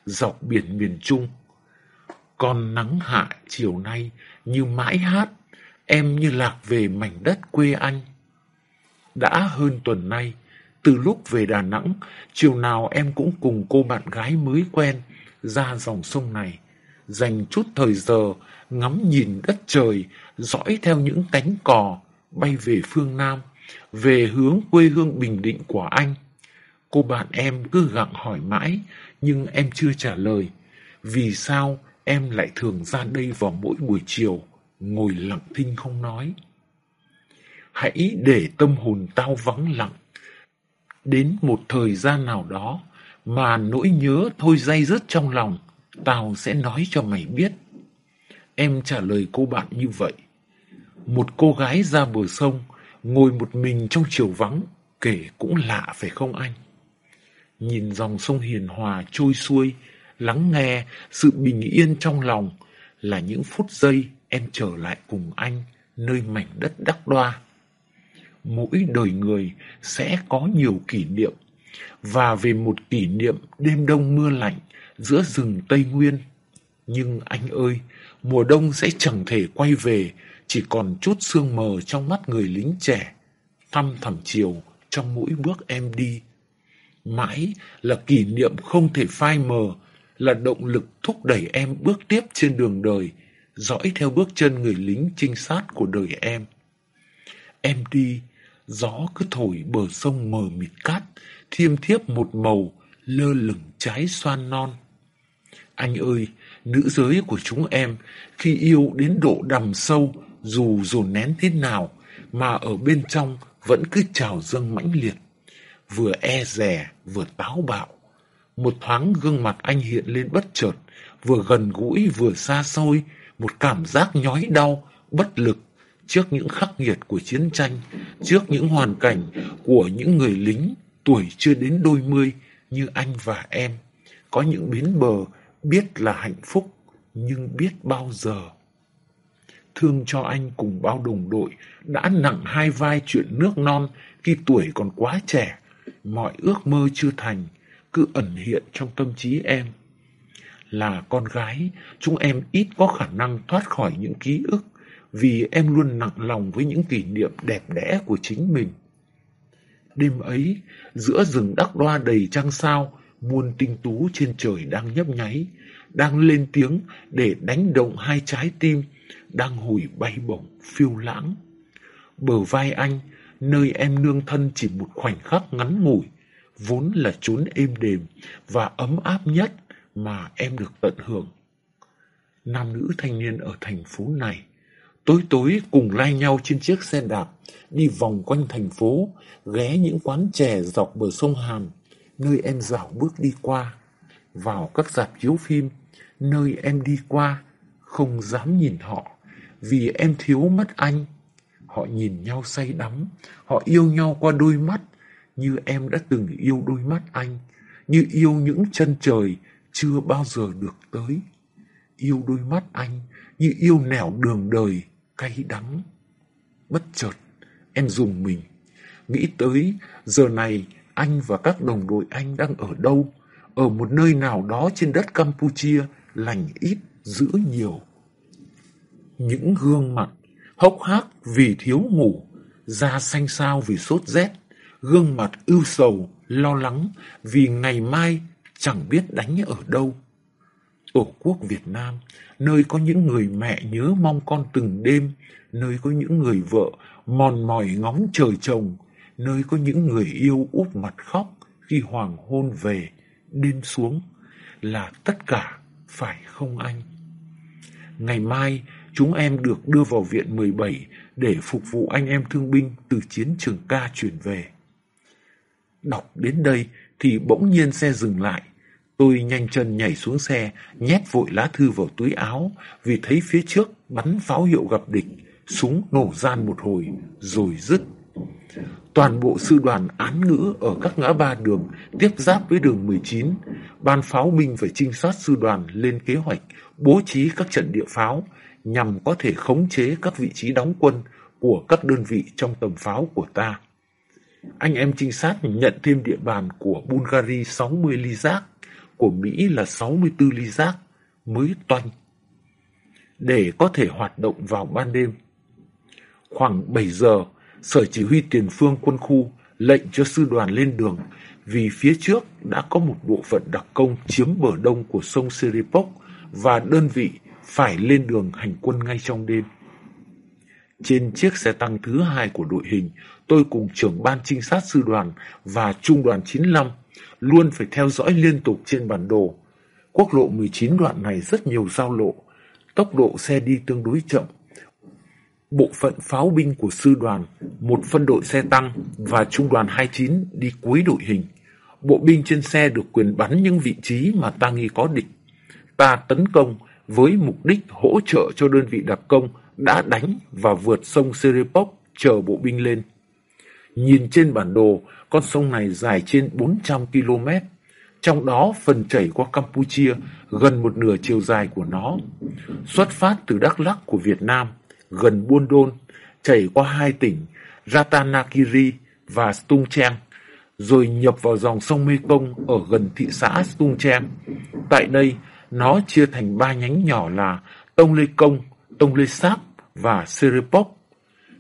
dọc biển miền Trung. Còn nắng hạ chiều nay như mãi hát, em như lạc về mảnh đất quê anh. Đã hơn tuần nay, từ lúc về Đà Nẵng, chiều nào em cũng cùng cô bạn gái mới quen ra dòng sông này, dành chút thời giờ ngắm nhìn đất trời, dõi theo những cánh cò bay về phương Nam, về hướng quê hương Bình Định của anh. Cô bạn em cứ gặng hỏi mãi, nhưng em chưa trả lời. Vì sao em lại thường ra đây vào mỗi buổi chiều, ngồi lặng thinh không nói? Hãy để tâm hồn tao vắng lặng. Đến một thời gian nào đó mà nỗi nhớ thôi day dứt trong lòng, tao sẽ nói cho mày biết. Em trả lời cô bạn như vậy. Một cô gái ra bờ sông, ngồi một mình trong chiều vắng, kể cũng lạ phải không anh? Nhìn dòng sông hiền hòa trôi xuôi, lắng nghe sự bình yên trong lòng là những phút giây em trở lại cùng anh nơi mảnh đất đắc đoa. Mỗi đời người sẽ có nhiều kỷ niệm và về một kỷ niệm đêm đông mưa lạnh giữa rừng Tây Nguyên. Nhưng anh ơi, mùa đông sẽ chẳng thể quay về, chỉ còn chút sương mờ trong mắt người lính trẻ, thăm thẳm chiều trong mỗi bước em đi. Mãi là kỷ niệm không thể phai mờ, là động lực thúc đẩy em bước tiếp trên đường đời, dõi theo bước chân người lính trinh sát của đời em. Em đi, gió cứ thổi bờ sông mờ mịt cát, thiêm thiếp một màu, lơ lửng trái xoan non. Anh ơi, nữ giới của chúng em, khi yêu đến độ đầm sâu, dù dồn nén thế nào, mà ở bên trong vẫn cứ trào dâng mãnh liệt. Vừa e dè vừa táo bạo. Một thoáng gương mặt anh hiện lên bất chợt, vừa gần gũi vừa xa xôi, một cảm giác nhói đau, bất lực trước những khắc nghiệt của chiến tranh, trước những hoàn cảnh của những người lính tuổi chưa đến đôi mươi như anh và em. Có những bến bờ biết là hạnh phúc, nhưng biết bao giờ. Thương cho anh cùng bao đồng đội đã nặng hai vai chuyện nước non khi tuổi còn quá trẻ, mọi ước mơ chưa thành, cứ ẩn hiện trong tâm trí em. Là con gái, chúng em ít có khả năng thoát khỏi những ký ức vì em luôn nặng lòng với những kỷ niệm đẹp đẽ của chính mình. Đêm ấy, giữa rừng đắc đoa đầy trăng sao, muôn tinh tú trên trời đang nhấp nháy, đang lên tiếng để đánh động hai trái tim, đang hồi bay bổng phiêu lãng. Bờ vai anh, nơi em nương thân chỉ một khoảnh khắc ngắn ngủi, vốn là chốn êm đềm và ấm áp nhất mà em được tận hưởng. Nam nữ thanh niên ở thành phố này, tối tối cùng lai nhau trên chiếc xe đạp, đi vòng quanh thành phố, ghé những quán chè dọc bờ sông Hàn, nơi em dạo bước đi qua, vào các dạp chiếu phim, nơi em đi qua, không dám nhìn họ, vì em thiếu mất anh. Họ nhìn nhau say đắm, họ yêu nhau qua đôi mắt, như em đã từng yêu đôi mắt anh, như yêu những chân trời chưa bao giờ được tới. Yêu đôi mắt anh, như yêu nẻo đường đời, cay đắng. Bất chợt, em dùng mình, nghĩ tới giờ này anh và các đồng đội anh đang ở đâu, ở một nơi nào đó trên đất Campuchia, lành ít, giữ nhiều. Những gương mặt hốc hác vì thiếu ngủ, da xanh xao vì sốt rét, gương mặt ưu sầu, lo lắng vì ngày mai chẳng biết đánh ở đâu. Tổ quốc Việt Nam, nơi có những người mẹ nhớ mong con từng đêm, nơi có những người vợ mòn mỏi ngóng trời chồng, nơi có những người yêu úp mặt khóc khi hoàng hôn về, đêm xuống, là tất cả phải không anh? Ngày mai, chúng em được đưa vào viện 17 để phục vụ anh em thương binh từ chiến trường ca chuyển về. Đọc đến đây thì bỗng nhiên xe dừng lại. Tôi nhanh chân nhảy xuống xe, nhét vội lá thư vào túi áo vì thấy phía trước bắn pháo hiệu gặp địch, súng nổ gian một hồi rồi dứt. Toàn bộ sư đoàn án ngữ ở các ngã ba đường tiếp giáp với đường 19, ban pháo binh phải trinh sát sư đoàn lên kế hoạch bố trí các trận địa pháo nhằm có thể khống chế các vị trí đóng quân của các đơn vị trong tầm pháo của ta. Anh em trinh sát nhận thêm địa bàn của Bulgaria 60 ly giác, của Mỹ là 64 ly giác mới toanh để có thể hoạt động vào ban đêm. Khoảng 7 giờ, Sở Chỉ huy Tiền phương quân khu lệnh cho sư đoàn lên đường vì phía trước đã có một bộ phận đặc công chiếm bờ đông của sông Seripok và đơn vị phải lên đường hành quân ngay trong đêm. Trên chiếc xe tăng thứ hai của đội hình, tôi cùng trưởng ban trinh sát sư đoàn và trung đoàn 95 luôn phải theo dõi liên tục trên bản đồ. Quốc lộ 19 đoạn này rất nhiều giao lộ, tốc độ xe đi tương đối chậm. Bộ phận pháo binh của sư đoàn, một phân đội xe tăng và trung đoàn 29 đi cuối đội hình. Bộ binh trên xe được quyền bắn những vị trí mà ta nghi có địch. Ta tấn công với mục đích hỗ trợ cho đơn vị đặc công đã đánh và vượt sông Serepok chờ bộ binh lên. Nhìn trên bản đồ, con sông này dài trên 400 km, trong đó phần chảy qua Campuchia gần một nửa chiều dài của nó. Xuất phát từ Đắk Lắk của Việt Nam, gần Buôn Đôn, chảy qua hai tỉnh Ratanakiri và Stung Treng, rồi nhập vào dòng sông Mekong ở gần thị xã Stung Treng. Tại đây, nó chia thành ba nhánh nhỏ là Tông Lê Công, Tông Lê Sáp và Serepok.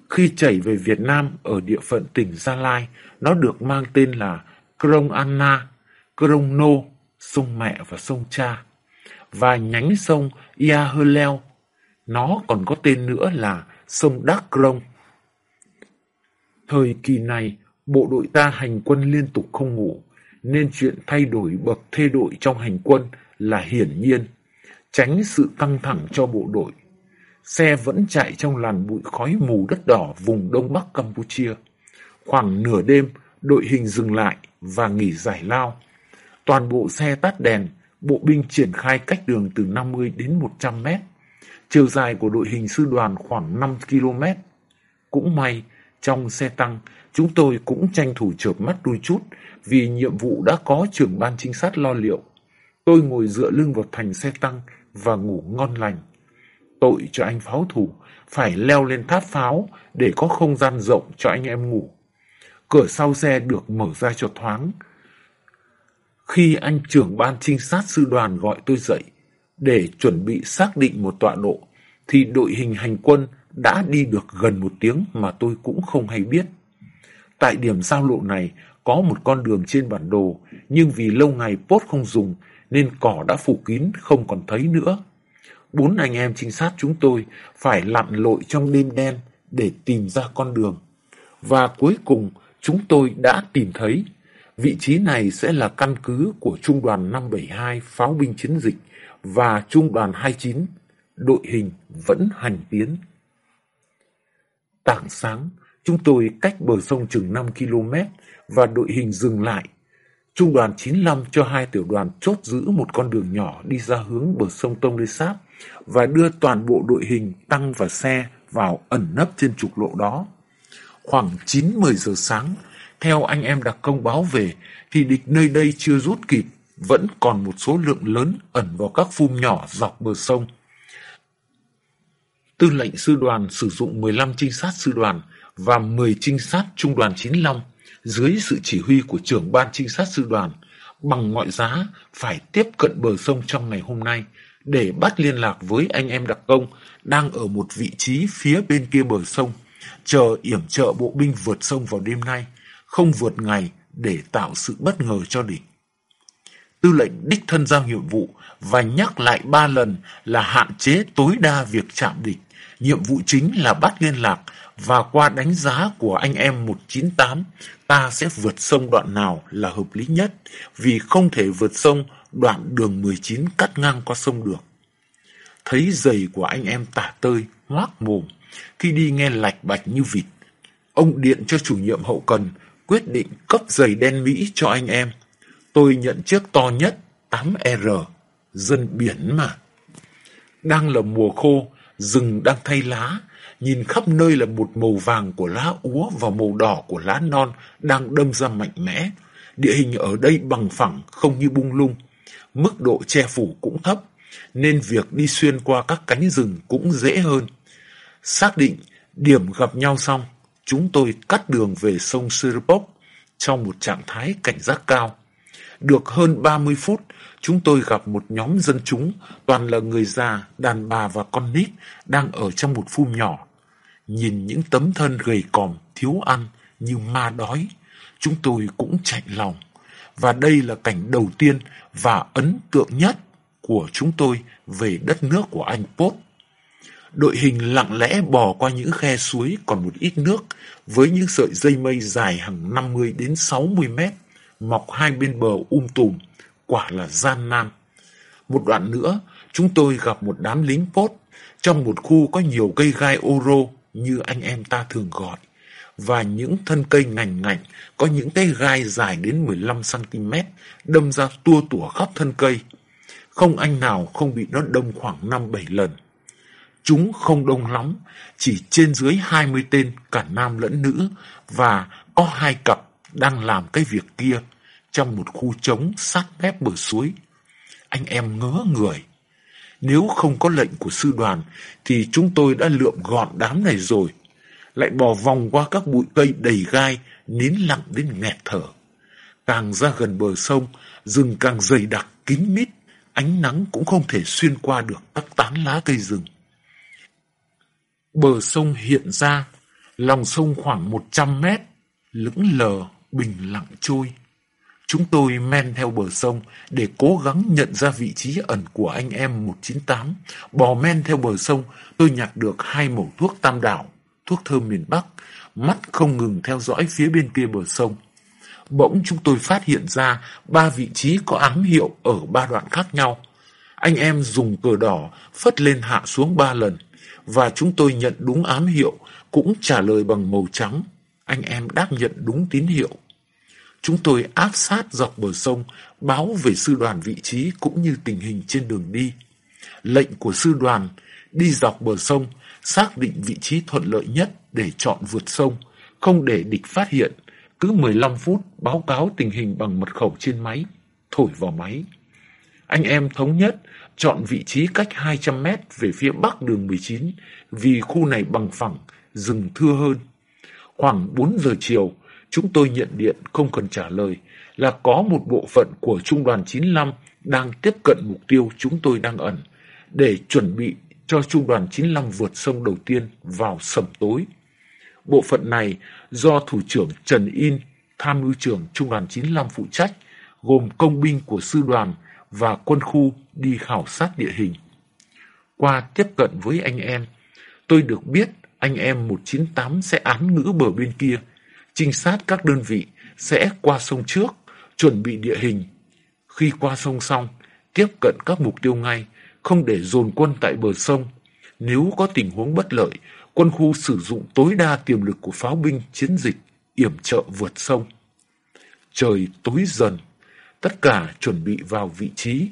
Khi chảy về Việt Nam ở địa phận tỉnh Gia Lai, nó được mang tên là Krông Anna, Krông Nô, sông mẹ và sông cha. Và nhánh sông Ia Hơ Leo, nó còn có tên nữa là sông Đắc Rông. Thời kỳ này, bộ đội ta hành quân liên tục không ngủ, nên chuyện thay đổi bậc thê đội trong hành quân là hiển nhiên, tránh sự căng thẳng cho bộ đội. Xe vẫn chạy trong làn bụi khói mù đất đỏ vùng đông bắc Campuchia. Khoảng nửa đêm, đội hình dừng lại và nghỉ giải lao. Toàn bộ xe tắt đèn, bộ binh triển khai cách đường từ 50 đến 100 mét. Chiều dài của đội hình sư đoàn khoảng 5 km. Cũng may, trong xe tăng, chúng tôi cũng tranh thủ chợp mắt đôi chút vì nhiệm vụ đã có trưởng ban trinh sát lo liệu. Tôi ngồi dựa lưng vào thành xe tăng và ngủ ngon lành. Tội cho anh pháo thủ, phải leo lên tháp pháo để có không gian rộng cho anh em ngủ. Cửa sau xe được mở ra cho thoáng. Khi anh trưởng ban trinh sát sư đoàn gọi tôi dậy để chuẩn bị xác định một tọa độ, thì đội hình hành quân đã đi được gần một tiếng mà tôi cũng không hay biết. Tại điểm giao lộ này có một con đường trên bản đồ, nhưng vì lâu ngày post không dùng nên cỏ đã phủ kín không còn thấy nữa. Bốn anh em trinh sát chúng tôi phải lặn lội trong đêm đen để tìm ra con đường. Và cuối cùng chúng tôi đã tìm thấy vị trí này sẽ là căn cứ của Trung đoàn 572 pháo binh chiến dịch và Trung đoàn 29 đội hình vẫn hành tiến. Tảng sáng, chúng tôi cách bờ sông chừng 5 km và đội hình dừng lại. Trung đoàn 95 cho hai tiểu đoàn chốt giữ một con đường nhỏ đi ra hướng bờ sông Tông Lê Sáp và đưa toàn bộ đội hình tăng và xe vào ẩn nấp trên trục lộ đó. Khoảng 9-10 giờ sáng, theo anh em đặc công báo về, thì địch nơi đây chưa rút kịp, vẫn còn một số lượng lớn ẩn vào các phum nhỏ dọc bờ sông. Tư lệnh sư đoàn sử dụng 15 trinh sát sư đoàn và 10 trinh sát trung đoàn 95 dưới sự chỉ huy của trưởng ban trinh sát sư đoàn bằng mọi giá phải tiếp cận bờ sông trong ngày hôm nay để bắt liên lạc với anh em đặc công đang ở một vị trí phía bên kia bờ sông, chờ yểm trợ bộ binh vượt sông vào đêm nay, không vượt ngày để tạo sự bất ngờ cho địch. Tư lệnh đích thân giao nhiệm vụ và nhắc lại ba lần là hạn chế tối đa việc chạm địch. Nhiệm vụ chính là bắt liên lạc và qua đánh giá của anh em 198, ta sẽ vượt sông đoạn nào là hợp lý nhất vì không thể vượt sông đoạn đường 19 cắt ngang qua sông được. Thấy giày của anh em tả tơi, hoác mồm, khi đi nghe lạch bạch như vịt. Ông điện cho chủ nhiệm hậu cần quyết định cấp giày đen Mỹ cho anh em. Tôi nhận chiếc to nhất, 8R, dân biển mà. Đang là mùa khô, rừng đang thay lá, nhìn khắp nơi là một màu vàng của lá úa và màu đỏ của lá non đang đâm ra mạnh mẽ. Địa hình ở đây bằng phẳng, không như bung lung. Mức độ che phủ cũng thấp, nên việc đi xuyên qua các cánh rừng cũng dễ hơn. Xác định điểm gặp nhau xong, chúng tôi cắt đường về sông Sirpok trong một trạng thái cảnh giác cao. Được hơn 30 phút, chúng tôi gặp một nhóm dân chúng, toàn là người già, đàn bà và con nít, đang ở trong một phum nhỏ. Nhìn những tấm thân gầy còm, thiếu ăn, như ma đói, chúng tôi cũng chạy lòng. Và đây là cảnh đầu tiên và ấn tượng nhất của chúng tôi về đất nước của anh Pốt. Đội hình lặng lẽ bò qua những khe suối còn một ít nước với những sợi dây mây dài hàng 50 đến 60 mét mọc hai bên bờ um tùm, quả là gian nan. Một đoạn nữa, chúng tôi gặp một đám lính Pốt trong một khu có nhiều cây gai ô rô như anh em ta thường gọi và những thân cây ngành ngạnh có những cái gai dài đến 15cm đâm ra tua tủa khắp thân cây. Không anh nào không bị nó đâm khoảng 5-7 lần. Chúng không đông lắm, chỉ trên dưới 20 tên cả nam lẫn nữ và có hai cặp đang làm cái việc kia trong một khu trống sát mép bờ suối. Anh em ngớ người. Nếu không có lệnh của sư đoàn thì chúng tôi đã lượm gọn đám này rồi. Lại bò vòng qua các bụi cây đầy gai, nín lặng đến nghẹt thở. Càng ra gần bờ sông, rừng càng dày đặc, kín mít, ánh nắng cũng không thể xuyên qua được các tán lá cây rừng. Bờ sông hiện ra, lòng sông khoảng 100 mét, lững lờ, bình lặng trôi. Chúng tôi men theo bờ sông để cố gắng nhận ra vị trí ẩn của anh em 198. Bò men theo bờ sông, tôi nhặt được hai mẩu thuốc tam đảo, thuốc thơm miền Bắc, mắt không ngừng theo dõi phía bên kia bờ sông. Bỗng chúng tôi phát hiện ra ba vị trí có ám hiệu ở ba đoạn khác nhau. Anh em dùng cờ đỏ phất lên hạ xuống ba lần và chúng tôi nhận đúng ám hiệu cũng trả lời bằng màu trắng. Anh em đáp nhận đúng tín hiệu. Chúng tôi áp sát dọc bờ sông, báo về sư đoàn vị trí cũng như tình hình trên đường đi. Lệnh của sư đoàn đi dọc bờ sông, xác định vị trí thuận lợi nhất để chọn vượt sông, không để địch phát hiện. Cứ 15 phút báo cáo tình hình bằng mật khẩu trên máy, thổi vào máy. Anh em thống nhất chọn vị trí cách 200 mét về phía bắc đường 19 vì khu này bằng phẳng, rừng thưa hơn. Khoảng 4 giờ chiều, chúng tôi nhận điện không cần trả lời là có một bộ phận của Trung đoàn 95 đang tiếp cận mục tiêu chúng tôi đang ẩn để chuẩn bị cho Trung đoàn 95 vượt sông đầu tiên vào sầm tối. Bộ phận này do Thủ trưởng Trần In, tham mưu trưởng Trung đoàn 95 phụ trách, gồm công binh của sư đoàn và quân khu đi khảo sát địa hình. Qua tiếp cận với anh em, tôi được biết anh em 198 sẽ án ngữ bờ bên kia Trinh sát các đơn vị sẽ qua sông trước, chuẩn bị địa hình. Khi qua sông xong, tiếp cận các mục tiêu ngay, không để dồn quân tại bờ sông. Nếu có tình huống bất lợi, quân khu sử dụng tối đa tiềm lực của pháo binh chiến dịch, yểm trợ vượt sông. Trời tối dần, tất cả chuẩn bị vào vị trí.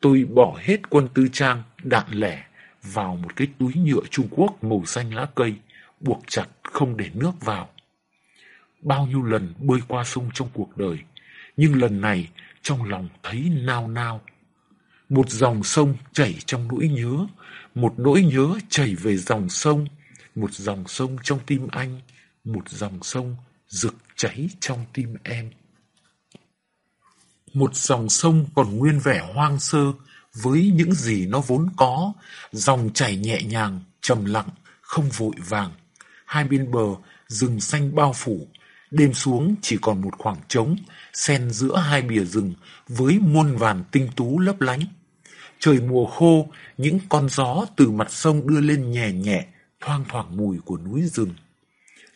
Tôi bỏ hết quân tư trang, đạn lẻ vào một cái túi nhựa Trung Quốc màu xanh lá cây, buộc chặt không để nước vào. Bao nhiêu lần bơi qua sông trong cuộc đời, nhưng lần này trong lòng thấy nao nao. Một dòng sông chảy trong nỗi nhớ, một nỗi nhớ chảy về dòng sông, một dòng sông trong tim anh, một dòng sông rực cháy trong tim em. Một dòng sông còn nguyên vẻ hoang sơ với những gì nó vốn có, dòng chảy nhẹ nhàng, trầm lặng, không vội vàng. Hai bên bờ, rừng xanh bao phủ, đêm xuống chỉ còn một khoảng trống, xen giữa hai bìa rừng với muôn vàn tinh tú lấp lánh. Trời mùa khô, những con gió từ mặt sông đưa lên nhẹ nhẹ, thoang thoảng mùi của núi rừng.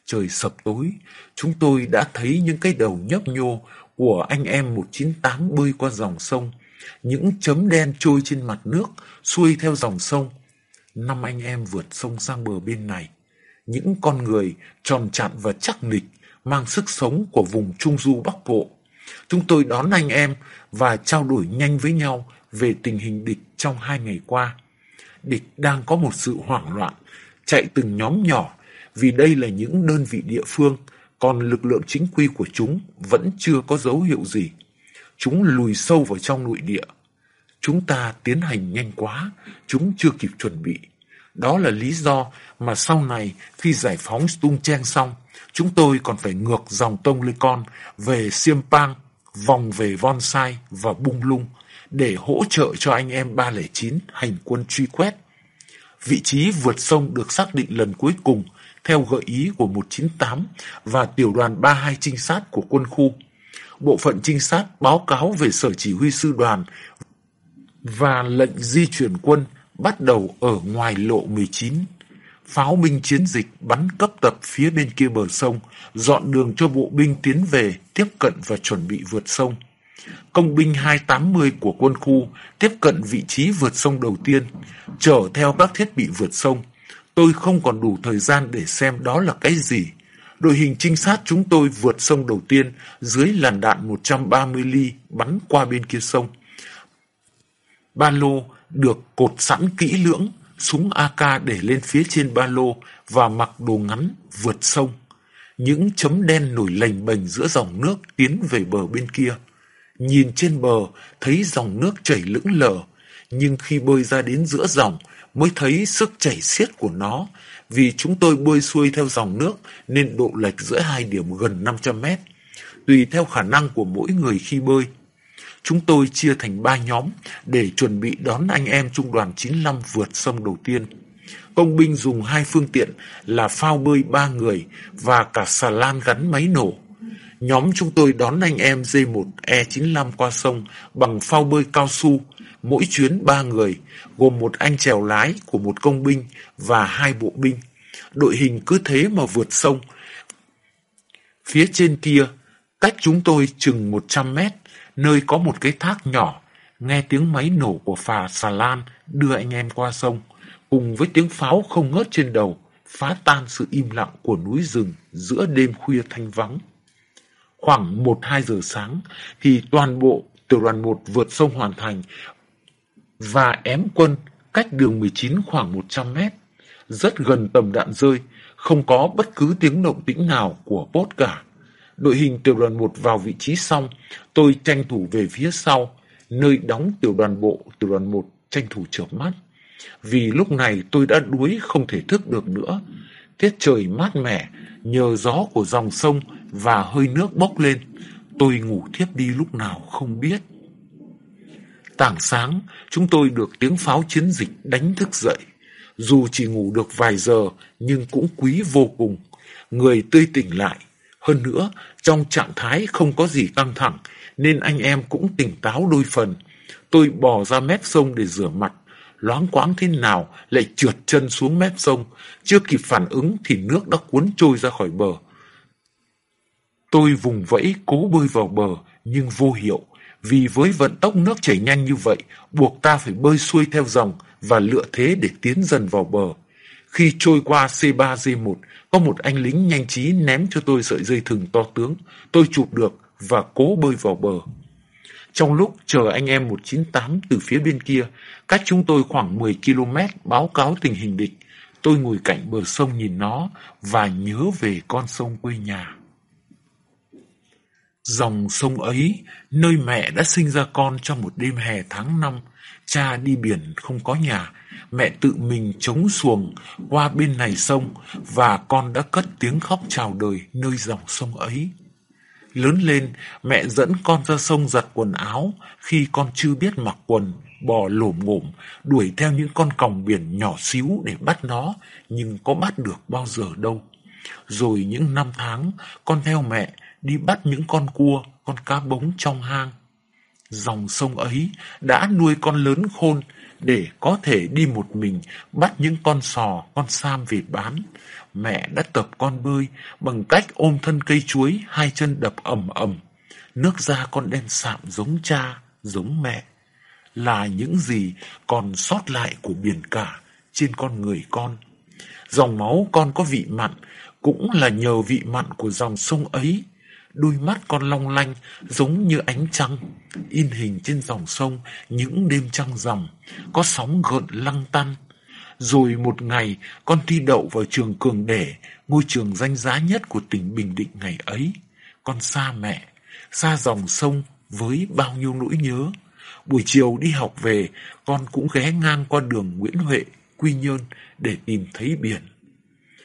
Trời sập tối, chúng tôi đã thấy những cái đầu nhấp nhô của anh em 198 bơi qua dòng sông, những chấm đen trôi trên mặt nước, xuôi theo dòng sông. Năm anh em vượt sông sang bờ bên này. Những con người tròn chặn và chắc nịch, mang sức sống của vùng Trung Du Bắc Bộ. Chúng tôi đón anh em và trao đổi nhanh với nhau về tình hình địch trong hai ngày qua. Địch đang có một sự hoảng loạn, chạy từng nhóm nhỏ vì đây là những đơn vị địa phương, còn lực lượng chính quy của chúng vẫn chưa có dấu hiệu gì. Chúng lùi sâu vào trong nội địa. Chúng ta tiến hành nhanh quá, chúng chưa kịp chuẩn bị. Đó là lý do mà sau này khi giải phóng Stung Chen xong, chúng tôi còn phải ngược dòng Tông Lê Con về Siêm Pang, vòng về Von Sai và Bung Lung để hỗ trợ cho anh em 309 hành quân truy quét. Vị trí vượt sông được xác định lần cuối cùng theo gợi ý của 198 và tiểu đoàn 32 trinh sát của quân khu. Bộ phận trinh sát báo cáo về sở chỉ huy sư đoàn và lệnh di chuyển quân bắt đầu ở ngoài lộ 19. Pháo binh chiến dịch bắn cấp tập phía bên kia bờ sông, dọn đường cho bộ binh tiến về, tiếp cận và chuẩn bị vượt sông. Công binh 280 của quân khu tiếp cận vị trí vượt sông đầu tiên, chở theo các thiết bị vượt sông. Tôi không còn đủ thời gian để xem đó là cái gì. Đội hình trinh sát chúng tôi vượt sông đầu tiên dưới làn đạn 130 ly bắn qua bên kia sông. Ba lô được cột sẵn kỹ lưỡng, súng AK để lên phía trên ba lô và mặc đồ ngắn vượt sông. Những chấm đen nổi lềnh bềnh giữa dòng nước tiến về bờ bên kia. Nhìn trên bờ thấy dòng nước chảy lững lờ, nhưng khi bơi ra đến giữa dòng mới thấy sức chảy xiết của nó. Vì chúng tôi bơi xuôi theo dòng nước nên độ lệch giữa hai điểm gần 500 mét. Tùy theo khả năng của mỗi người khi bơi. Chúng tôi chia thành ba nhóm để chuẩn bị đón anh em trung đoàn 95 vượt sông đầu tiên. Công binh dùng hai phương tiện là phao bơi ba người và cả xà lan gắn máy nổ. Nhóm chúng tôi đón anh em D1E95 qua sông bằng phao bơi cao su, mỗi chuyến ba người, gồm một anh chèo lái của một công binh và hai bộ binh. Đội hình cứ thế mà vượt sông. Phía trên kia, cách chúng tôi chừng 100 mét, nơi có một cái thác nhỏ, nghe tiếng máy nổ của phà xà lan đưa anh em qua sông, cùng với tiếng pháo không ngớt trên đầu, phá tan sự im lặng của núi rừng giữa đêm khuya thanh vắng. Khoảng 1-2 giờ sáng thì toàn bộ tiểu đoàn 1 vượt sông hoàn thành và ém quân cách đường 19 khoảng 100 mét, rất gần tầm đạn rơi, không có bất cứ tiếng động tĩnh nào của bốt cả. Đội hình tiểu đoàn 1 vào vị trí xong, tôi tranh thủ về phía sau, nơi đóng tiểu đoàn bộ tiểu đoàn 1 tranh thủ chợp mắt. Vì lúc này tôi đã đuối không thể thức được nữa. Tiết trời mát mẻ, nhờ gió của dòng sông và hơi nước bốc lên. Tôi ngủ thiếp đi lúc nào không biết. Tảng sáng, chúng tôi được tiếng pháo chiến dịch đánh thức dậy. Dù chỉ ngủ được vài giờ, nhưng cũng quý vô cùng. Người tươi tỉnh lại. Hơn nữa, trong trạng thái không có gì căng thẳng, nên anh em cũng tỉnh táo đôi phần. Tôi bò ra mép sông để rửa mặt. Loáng quáng thế nào lại trượt chân xuống mép sông. Chưa kịp phản ứng thì nước đã cuốn trôi ra khỏi bờ. Tôi vùng vẫy cố bơi vào bờ, nhưng vô hiệu, vì với vận tốc nước chảy nhanh như vậy, buộc ta phải bơi xuôi theo dòng và lựa thế để tiến dần vào bờ. Khi trôi qua C3G1, có một anh lính nhanh trí ném cho tôi sợi dây thừng to tướng. Tôi chụp được và cố bơi vào bờ. Trong lúc chờ anh em 198 từ phía bên kia, cách chúng tôi khoảng 10 km báo cáo tình hình địch, tôi ngồi cạnh bờ sông nhìn nó và nhớ về con sông quê nhà. Dòng sông ấy, nơi mẹ đã sinh ra con trong một đêm hè tháng năm, cha đi biển không có nhà, mẹ tự mình chống xuồng qua bên này sông và con đã cất tiếng khóc chào đời nơi dòng sông ấy. Lớn lên, mẹ dẫn con ra sông giặt quần áo khi con chưa biết mặc quần, bò lổm ngổm, đuổi theo những con còng biển nhỏ xíu để bắt nó, nhưng có bắt được bao giờ đâu. Rồi những năm tháng, con theo mẹ đi bắt những con cua, con cá bống trong hang. Dòng sông ấy đã nuôi con lớn khôn để có thể đi một mình bắt những con sò, con sam về bán. Mẹ đã tập con bơi bằng cách ôm thân cây chuối, hai chân đập ầm ầm. Nước da con đen sạm giống cha, giống mẹ. Là những gì còn sót lại của biển cả trên con người con. Dòng máu con có vị mặn, cũng là nhờ vị mặn của dòng sông ấy đôi mắt con long lanh giống như ánh trăng, in hình trên dòng sông những đêm trăng rằm, có sóng gợn lăng tăn. Rồi một ngày, con thi đậu vào trường Cường Đẻ, ngôi trường danh giá nhất của tỉnh Bình Định ngày ấy. Con xa mẹ, xa dòng sông với bao nhiêu nỗi nhớ. Buổi chiều đi học về, con cũng ghé ngang qua đường Nguyễn Huệ, Quy Nhơn để tìm thấy biển.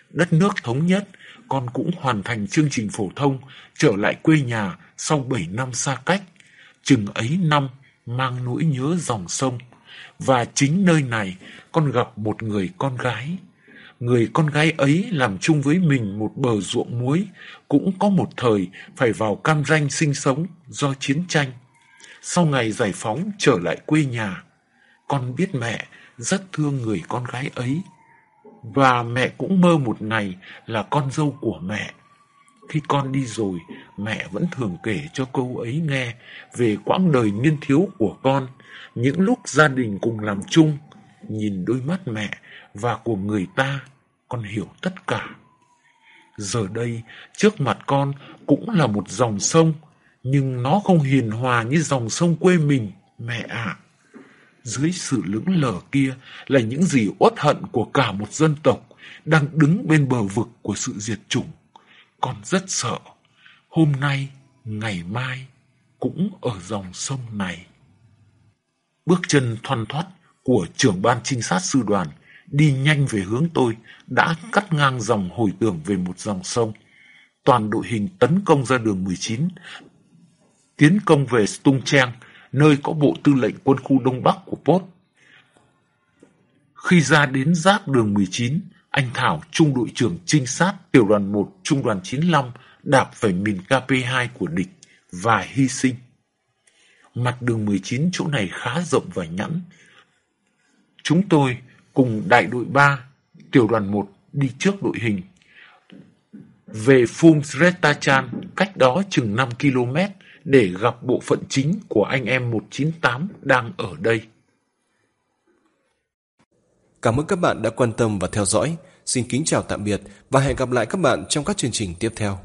Đất nước thống nhất, con cũng hoàn thành chương trình phổ thông, trở lại quê nhà sau 7 năm xa cách. Chừng ấy năm mang nỗi nhớ dòng sông. Và chính nơi này con gặp một người con gái. Người con gái ấy làm chung với mình một bờ ruộng muối, cũng có một thời phải vào Cam Ranh sinh sống do chiến tranh. Sau ngày giải phóng trở lại quê nhà, con biết mẹ rất thương người con gái ấy và mẹ cũng mơ một ngày là con dâu của mẹ. Khi con đi rồi, mẹ vẫn thường kể cho câu ấy nghe về quãng đời niên thiếu của con, những lúc gia đình cùng làm chung, nhìn đôi mắt mẹ và của người ta, con hiểu tất cả. Giờ đây, trước mặt con cũng là một dòng sông, nhưng nó không hiền hòa như dòng sông quê mình, mẹ ạ. À. Dưới sự lững lờ kia là những gì uất hận của cả một dân tộc đang đứng bên bờ vực của sự diệt chủng. Con rất sợ, hôm nay, ngày mai cũng ở dòng sông này. Bước chân thoăn thoắt của trưởng ban trinh sát sư đoàn đi nhanh về hướng tôi đã cắt ngang dòng hồi tưởng về một dòng sông. Toàn đội hình tấn công ra đường 19, tiến công về Stung Trang, nơi có bộ tư lệnh quân khu Đông Bắc của Pốt. Khi ra đến giáp đường 19, anh Thảo, trung đội trưởng trinh sát tiểu đoàn 1 trung đoàn 95 đạp phải mìn KP2 của địch và hy sinh. Mặt đường 19 chỗ này khá rộng và nhẵn. Chúng tôi cùng đại đội 3, tiểu đoàn 1 đi trước đội hình. Về Phum Sretachan, cách đó chừng 5 km, để gặp bộ phận chính của anh em 198 đang ở đây. Cảm ơn các bạn đã quan tâm và theo dõi. Xin kính chào tạm biệt và hẹn gặp lại các bạn trong các chương trình tiếp theo.